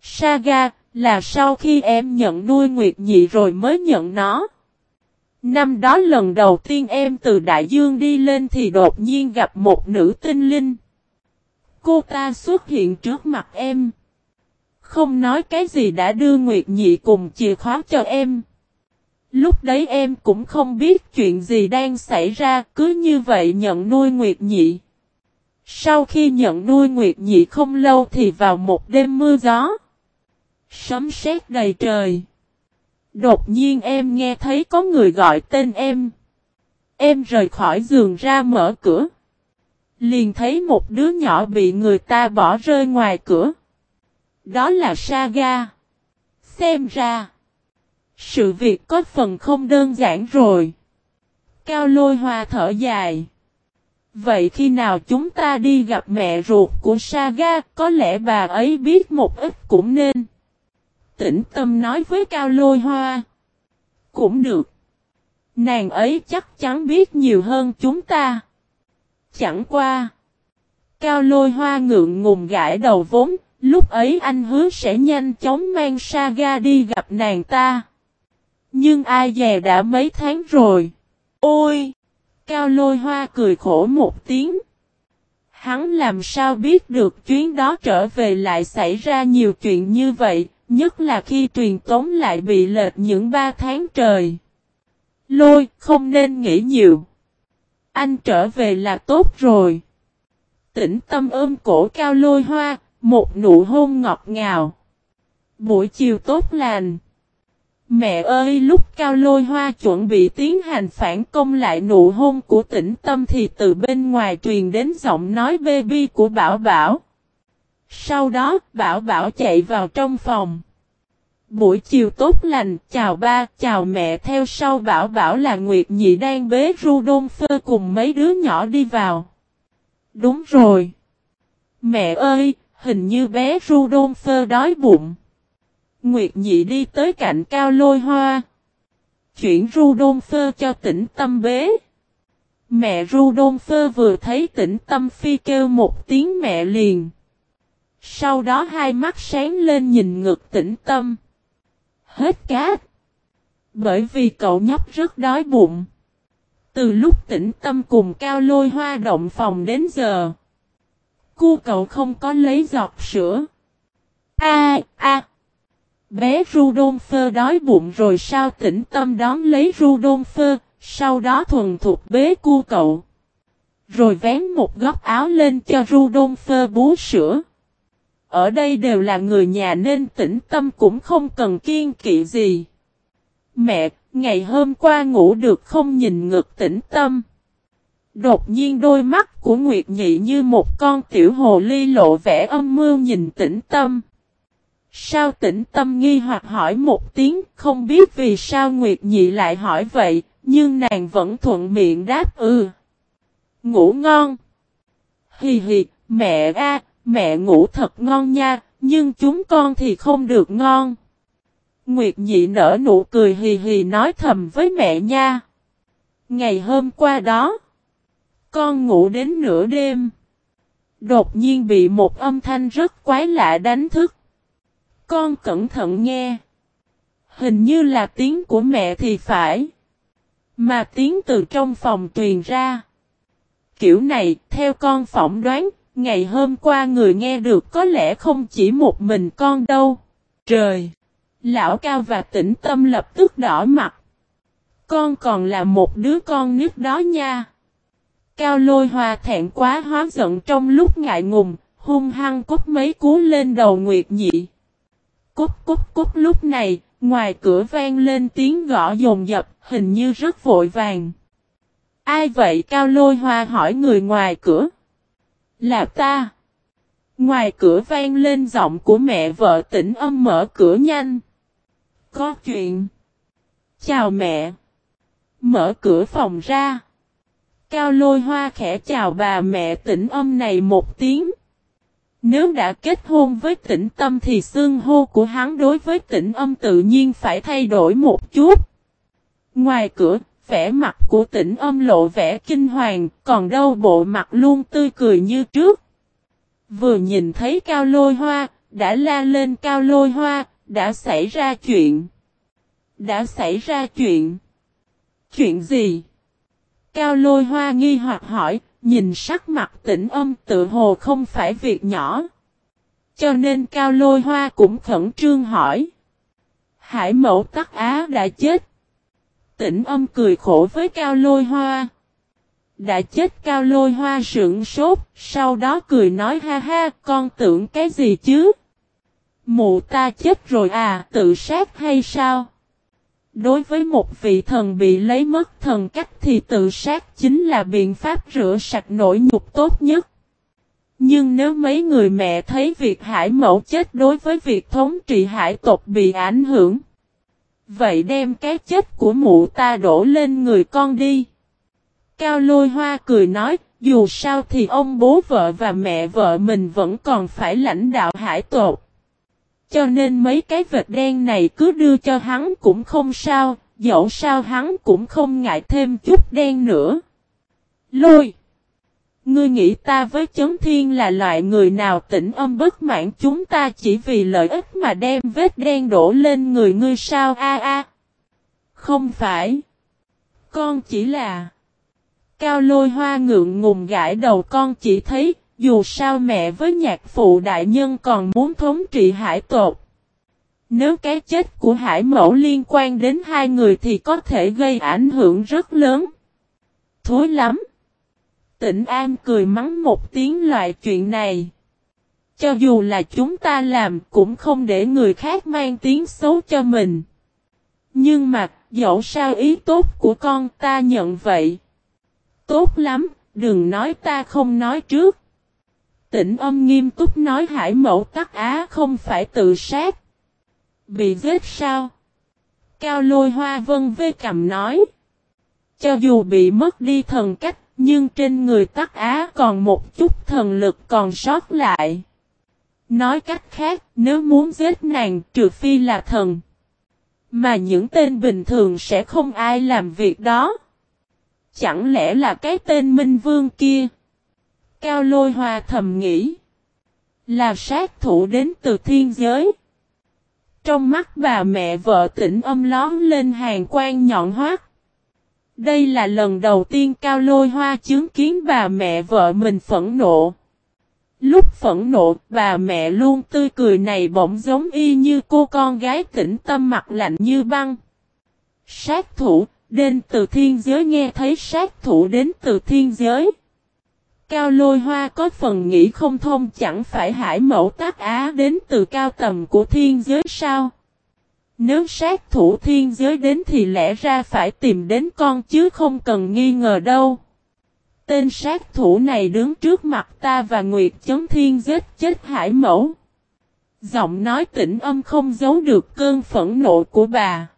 Saga, là sau khi em nhận nuôi Nguyệt Nhị rồi mới nhận nó. Năm đó lần đầu tiên em từ Đại Dương đi lên thì đột nhiên gặp một nữ tinh linh. Cô ta xuất hiện trước mặt em. Không nói cái gì đã đưa Nguyệt Nhị cùng chìa khóa cho em. Lúc đấy em cũng không biết chuyện gì đang xảy ra, cứ như vậy nhận nuôi Nguyệt Nhị. Sau khi nhận nuôi Nguyệt Nhị không lâu thì vào một đêm mưa gió. Sấm sét đầy trời. Đột nhiên em nghe thấy có người gọi tên em. Em rời khỏi giường ra mở cửa. Liền thấy một đứa nhỏ bị người ta bỏ rơi ngoài cửa. Đó là Saga. Xem ra. Sự việc có phần không đơn giản rồi. Cao lôi hoa thở dài. Vậy khi nào chúng ta đi gặp mẹ ruột của Saga, có lẽ bà ấy biết một ít cũng nên. Tĩnh tâm nói với Cao lôi hoa. Cũng được. Nàng ấy chắc chắn biết nhiều hơn chúng ta. Chẳng qua. Cao lôi hoa ngượng ngùng gãi đầu vốn, lúc ấy anh hứa sẽ nhanh chóng mang Saga đi gặp nàng ta. Nhưng ai dè đã mấy tháng rồi. Ôi! Cao lôi hoa cười khổ một tiếng. Hắn làm sao biết được chuyến đó trở về lại xảy ra nhiều chuyện như vậy, nhất là khi truyền tống lại bị lệch những ba tháng trời. Lôi, không nên nghĩ nhiều. Anh trở về là tốt rồi. Tĩnh tâm ôm cổ cao lôi hoa, một nụ hôn ngọt ngào. Buổi chiều tốt lành. Mẹ ơi lúc cao lôi hoa chuẩn bị tiến hành phản công lại nụ hôn của tĩnh tâm thì từ bên ngoài truyền đến giọng nói baby của Bảo Bảo. Sau đó Bảo Bảo chạy vào trong phòng. Buổi chiều tốt lành, chào ba, chào mẹ theo sau Bảo Bảo là Nguyệt Nhị đang bế Rudolfo cùng mấy đứa nhỏ đi vào. Đúng rồi. Mẹ ơi, hình như bé Rudolfo đói bụng. Nguyệt Nhị đi tới cạnh cao lôi hoa. Chuyển Rudolfo cho tỉnh tâm bế. Mẹ Rudolfo vừa thấy tỉnh tâm phi kêu một tiếng mẹ liền. Sau đó hai mắt sáng lên nhìn ngực tĩnh tâm. Hết cát. Bởi vì cậu nhóc rất đói bụng. Từ lúc tĩnh tâm cùng cao lôi hoa động phòng đến giờ. Cu cậu không có lấy giọt sữa. A a Bé Rudolfo đói bụng rồi sao tĩnh tâm đón lấy Rudolfo, sau đó thuần thuộc bế cu cậu. Rồi vén một góc áo lên cho Rudolfo bú sữa. Ở đây đều là người nhà nên tĩnh tâm cũng không cần kiên kỵ gì. Mẹ, ngày hôm qua ngủ được không nhìn ngực tĩnh tâm. Đột nhiên đôi mắt của Nguyệt Nhị như một con tiểu hồ ly lộ vẻ âm mưu nhìn tĩnh tâm. Sao tĩnh tâm nghi hoặc hỏi một tiếng, không biết vì sao Nguyệt Nhị lại hỏi vậy, nhưng nàng vẫn thuận miệng đáp ừ. Ngủ ngon. Hì hì, mẹ a, mẹ ngủ thật ngon nha, nhưng chúng con thì không được ngon. Nguyệt Nhị nở nụ cười hì hì nói thầm với mẹ nha. Ngày hôm qua đó, con ngủ đến nửa đêm. Đột nhiên bị một âm thanh rất quái lạ đánh thức. Con cẩn thận nghe. Hình như là tiếng của mẹ thì phải. Mà tiếng từ trong phòng truyền ra. Kiểu này, theo con phỏng đoán, ngày hôm qua người nghe được có lẽ không chỉ một mình con đâu. Trời! Lão cao và tĩnh tâm lập tức đỏ mặt. Con còn là một đứa con nít đó nha. Cao lôi hoa thẹn quá hóa giận trong lúc ngại ngùng, hung hăng cút mấy cú lên đầu Nguyệt Nhị. Cút cút cút lúc này, ngoài cửa vang lên tiếng gõ dồn dập, hình như rất vội vàng. Ai vậy Cao lôi hoa hỏi người ngoài cửa. Là ta. Ngoài cửa vang lên giọng của mẹ vợ tỉnh âm mở cửa nhanh. Có chuyện. Chào mẹ. Mở cửa phòng ra. Cao lôi hoa khẽ chào bà mẹ tỉnh âm này một tiếng. Nếu đã kết hôn với tĩnh tâm thì xương hô của hắn đối với tĩnh âm tự nhiên phải thay đổi một chút. Ngoài cửa, vẻ mặt của tĩnh âm lộ vẻ kinh hoàng, còn đâu bộ mặt luôn tươi cười như trước. Vừa nhìn thấy cao lôi hoa, đã la lên cao lôi hoa, đã xảy ra chuyện. Đã xảy ra chuyện. Chuyện gì? Cao lôi hoa nghi hoặc hỏi, nhìn sắc mặt tĩnh âm tự hồ không phải việc nhỏ. Cho nên cao lôi hoa cũng khẩn trương hỏi. Hải mẫu tắc á đã chết. Tĩnh âm cười khổ với cao lôi hoa. Đã chết cao lôi hoa sững sốt, sau đó cười nói ha ha, con tưởng cái gì chứ? Mụ ta chết rồi à, tự sát hay sao? Đối với một vị thần bị lấy mất thần cách thì tự sát chính là biện pháp rửa sạch nỗi nhục tốt nhất. Nhưng nếu mấy người mẹ thấy việc hải mẫu chết đối với việc thống trị hải tộc bị ảnh hưởng. Vậy đem cái chết của mụ ta đổ lên người con đi. Cao lôi hoa cười nói, dù sao thì ông bố vợ và mẹ vợ mình vẫn còn phải lãnh đạo hải tột. Cho nên mấy cái vệt đen này cứ đưa cho hắn cũng không sao, dẫu sao hắn cũng không ngại thêm chút đen nữa. Lôi! Ngươi nghĩ ta với chấn thiên là loại người nào tỉnh âm bất mãn chúng ta chỉ vì lợi ích mà đem vết đen đổ lên người ngươi sao a a? Không phải. Con chỉ là... Cao lôi hoa ngượng ngùng gãi đầu con chỉ thấy, dù sao mẹ với nhạc phụ đại nhân còn muốn thống trị hải tột. Nếu cái chết của hải mẫu liên quan đến hai người thì có thể gây ảnh hưởng rất lớn. Thối lắm. Tịnh An cười mắng một tiếng loại chuyện này. Cho dù là chúng ta làm cũng không để người khác mang tiếng xấu cho mình. Nhưng mà, dẫu sao ý tốt của con ta nhận vậy. Tốt lắm, đừng nói ta không nói trước. Tịnh âm nghiêm túc nói hải mẫu tắc á không phải tự sát. Bị giết sao? Cao lôi hoa vân vê cầm nói. Cho dù bị mất đi thần cách, nhưng trên người tắc á còn một chút thần lực còn sót lại. Nói cách khác, nếu muốn giết nàng trừ phi là thần. Mà những tên bình thường sẽ không ai làm việc đó. Chẳng lẽ là cái tên Minh Vương kia? Cao lôi hoa thầm nghĩ. Là sát thủ đến từ thiên giới. Trong mắt bà mẹ vợ tỉnh âm lón lên hàng quan nhọn hoắt. Đây là lần đầu tiên Cao Lôi Hoa chứng kiến bà mẹ vợ mình phẫn nộ. Lúc phẫn nộ, bà mẹ luôn tươi cười này bỗng giống y như cô con gái tĩnh tâm mặt lạnh như băng. Sát thủ, đến từ thiên giới nghe thấy sát thủ đến từ thiên giới. Cao lôi hoa có phần nghĩ không thông chẳng phải hải mẫu tác á đến từ cao tầm của thiên giới sao? Nếu sát thủ thiên giới đến thì lẽ ra phải tìm đến con chứ không cần nghi ngờ đâu. Tên sát thủ này đứng trước mặt ta và Nguyệt Chấn Thiên giết chết hải mẫu. Giọng nói tĩnh âm không giấu được cơn phẫn nộ của bà.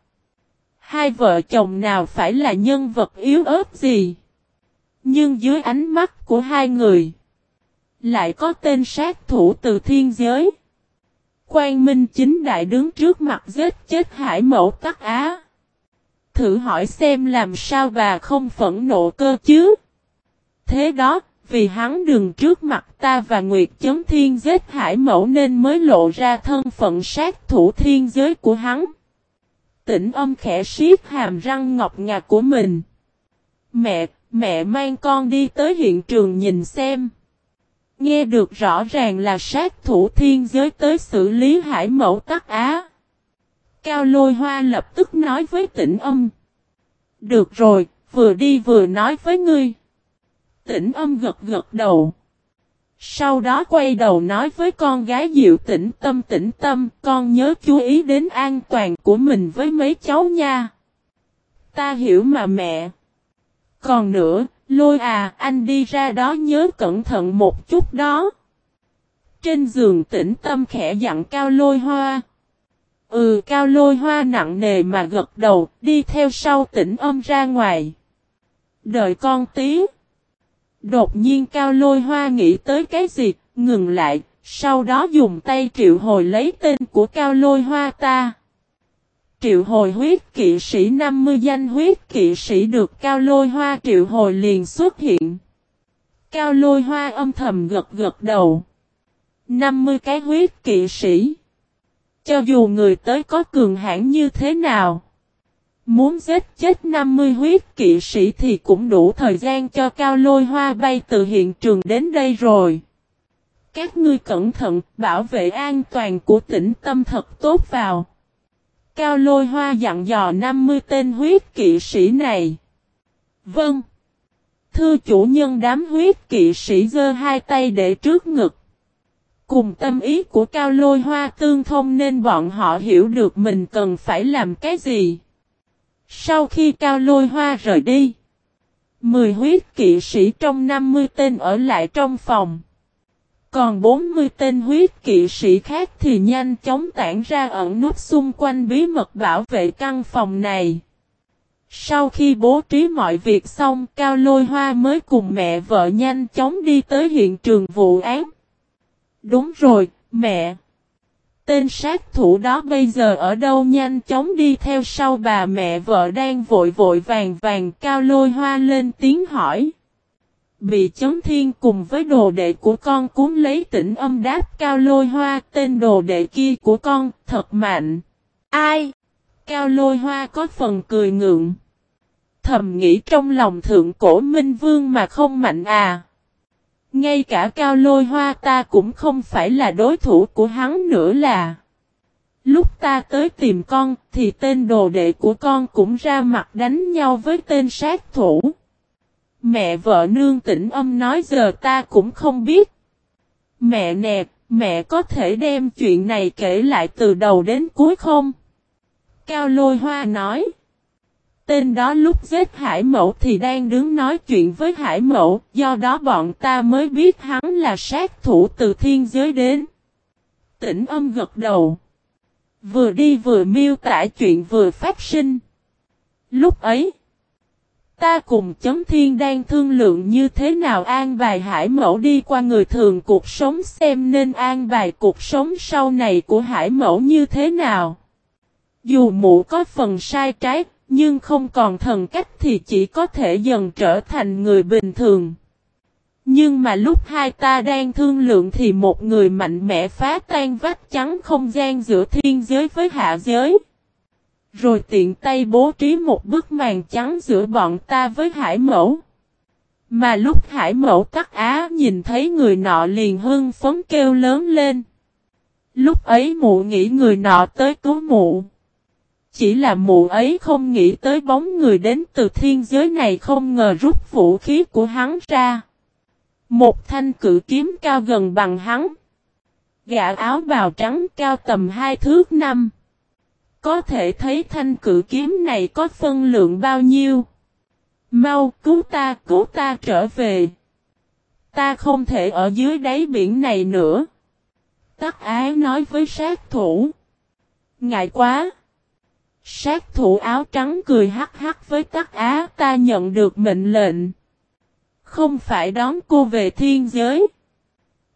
Hai vợ chồng nào phải là nhân vật yếu ớt gì. Nhưng dưới ánh mắt của hai người. Lại có tên sát thủ từ thiên giới. Quang Minh chính đại đứng trước mặt giết chết hải mẫu tắc á. Thử hỏi xem làm sao bà không phẫn nộ cơ chứ. Thế đó, vì hắn đường trước mặt ta và Nguyệt Chấn Thiên giết hải mẫu nên mới lộ ra thân phận sát thủ thiên giới của hắn. Tỉnh âm khẽ siết hàm răng ngọc ngà của mình. Mẹ, mẹ mang con đi tới hiện trường nhìn xem. Nghe được rõ ràng là sát thủ thiên giới tới xử lý hải mẫu tắc á. Cao lôi hoa lập tức nói với tỉnh âm. Được rồi, vừa đi vừa nói với ngươi. Tỉnh âm gật gật đầu. Sau đó quay đầu nói với con gái diệu tĩnh tâm tĩnh tâm, con nhớ chú ý đến an toàn của mình với mấy cháu nha. Ta hiểu mà mẹ. Còn nữa, lôi à, anh đi ra đó nhớ cẩn thận một chút đó. Trên giường tĩnh tâm khẽ dặn cao lôi hoa. Ừ cao lôi hoa nặng nề mà gật đầu, đi theo sau tĩnh âm ra ngoài. Đợi con tí. Đột nhiên cao lôi hoa nghĩ tới cái gì, ngừng lại, sau đó dùng tay triệu hồi lấy tên của cao lôi hoa ta. Triệu hồi huyết kỵ sĩ 50 danh huyết kỵ sĩ được cao lôi hoa triệu hồi liền xuất hiện. Cao lôi hoa âm thầm gật gật đầu. 50 cái huyết kỵ sĩ. Cho dù người tới có cường hãn như thế nào. Muốn giết chết 50 huyết kỵ sĩ thì cũng đủ thời gian cho cao lôi hoa bay từ hiện trường đến đây rồi. Các ngươi cẩn thận, bảo vệ an toàn của tỉnh tâm thật tốt vào. Cao lôi hoa dặn dò 50 tên huyết kỵ sĩ này. Vâng. Thư chủ nhân đám huyết kỵ sĩ giơ hai tay để trước ngực. Cùng tâm ý của cao lôi hoa tương thông nên bọn họ hiểu được mình cần phải làm cái gì. Sau khi cao lôi hoa rời đi, mười huyết kỵ sĩ trong 50 tên ở lại trong phòng. Còn 40 tên huyết kỵ sĩ khác thì nhanh chóng tản ra ẩn nút xung quanh bí mật bảo vệ căn phòng này. Sau khi bố trí mọi việc xong, Cao Lôi Hoa mới cùng mẹ vợ nhanh chóng đi tới hiện trường vụ án. Đúng rồi, mẹ. Tên sát thủ đó bây giờ ở đâu nhanh chóng đi theo sau bà mẹ vợ đang vội vội vàng vàng cao lôi hoa lên tiếng hỏi. Bị chấn thiên cùng với đồ đệ của con cuốn lấy tỉnh âm đáp cao lôi hoa, tên đồ đệ kia của con thật mạnh. Ai? Cao lôi hoa có phần cười ngượng. Thầm nghĩ trong lòng thượng cổ minh vương mà không mạnh à. Ngay cả cao lôi hoa ta cũng không phải là đối thủ của hắn nữa là. Lúc ta tới tìm con thì tên đồ đệ của con cũng ra mặt đánh nhau với tên sát thủ. Mẹ vợ nương tĩnh âm nói giờ ta cũng không biết. Mẹ nè, mẹ có thể đem chuyện này kể lại từ đầu đến cuối không? Cao lôi hoa nói. Tên đó lúc giết hải mẫu thì đang đứng nói chuyện với hải mẫu, do đó bọn ta mới biết hắn là sát thủ từ thiên giới đến. Tỉnh âm gật đầu. Vừa đi vừa miêu tả chuyện vừa phát sinh. Lúc ấy, ta cùng chấm thiên đang thương lượng như thế nào an bài hải mẫu đi qua người thường cuộc sống xem nên an bài cuộc sống sau này của hải mẫu như thế nào. Dù mụ có phần sai trái, nhưng không còn thần cách thì chỉ có thể dần trở thành người bình thường. Nhưng mà lúc hai ta đang thương lượng thì một người mạnh mẽ phá tan vách trắng không gian giữa thiên giới với hạ giới. Rồi tiện tay bố trí một bức màn trắng giữa bọn ta với hải mẫu. Mà lúc hải mẫu tắc á, nhìn thấy người nọ liền hưng phấn kêu lớn lên. Lúc ấy mụ nghĩ người nọ tới cứu mụ. Chỉ là mụ ấy không nghĩ tới bóng người đến từ thiên giới này không ngờ rút vũ khí của hắn ra. Một thanh cử kiếm cao gần bằng hắn. Gã áo bào trắng cao tầm hai thước năm. Có thể thấy thanh cử kiếm này có phân lượng bao nhiêu. Mau, cứu ta cứu ta trở về. Ta không thể ở dưới đáy biển này nữa. Tắc ái nói với sát thủ. Ngại quá. Sát thủ áo trắng cười hắc hắc với tắc á, ta nhận được mệnh lệnh. Không phải đón cô về thiên giới.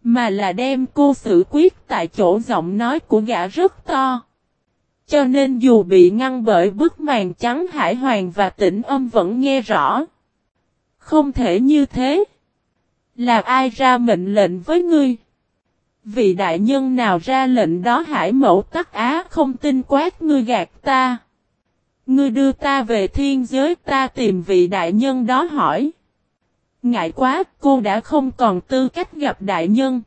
Mà là đem cô xử quyết tại chỗ giọng nói của gã rất to. Cho nên dù bị ngăn bởi bức màn trắng hải hoàng và tĩnh âm vẫn nghe rõ. Không thể như thế. Là ai ra mệnh lệnh với ngươi? Vị đại nhân nào ra lệnh đó hải mẫu tắc á không tin quát ngươi gạt ta. Ngươi đưa ta về thiên giới, ta tìm vị đại nhân đó hỏi. Ngại quá, cô đã không còn tư cách gặp đại nhân.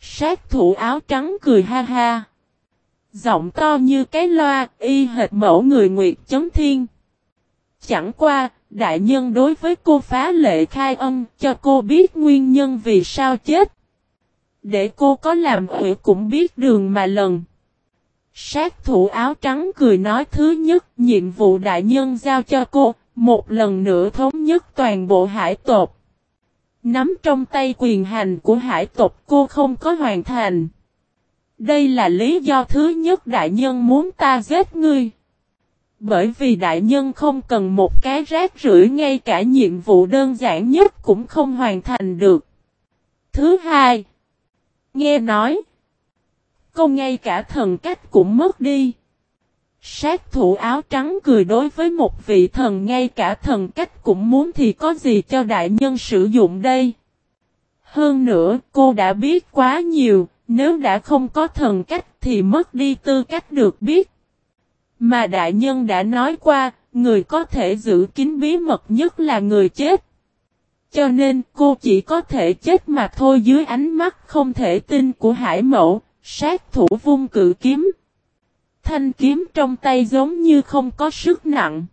Sát thủ áo trắng cười ha ha. Giọng to như cái loa y hệt mẫu người Nguyệt Chấn thiên. Chẳng qua, đại nhân đối với cô phá lệ khai âm cho cô biết nguyên nhân vì sao chết. Để cô có làm ủy cũng biết đường mà lần. Sát thủ áo trắng cười nói thứ nhất nhiệm vụ đại nhân giao cho cô, một lần nữa thống nhất toàn bộ hải tộc. Nắm trong tay quyền hành của hải tộc cô không có hoàn thành. Đây là lý do thứ nhất đại nhân muốn ta giết ngươi. Bởi vì đại nhân không cần một cái rác rưởi ngay cả nhiệm vụ đơn giản nhất cũng không hoàn thành được. Thứ hai. Nghe nói. Cô ngay cả thần cách cũng mất đi. Sát thủ áo trắng cười đối với một vị thần ngay cả thần cách cũng muốn thì có gì cho đại nhân sử dụng đây. Hơn nữa cô đã biết quá nhiều, nếu đã không có thần cách thì mất đi tư cách được biết. Mà đại nhân đã nói qua, người có thể giữ kín bí mật nhất là người chết. Cho nên cô chỉ có thể chết mà thôi dưới ánh mắt không thể tin của hải mẫu, sát thủ vung cự kiếm. Thanh kiếm trong tay giống như không có sức nặng.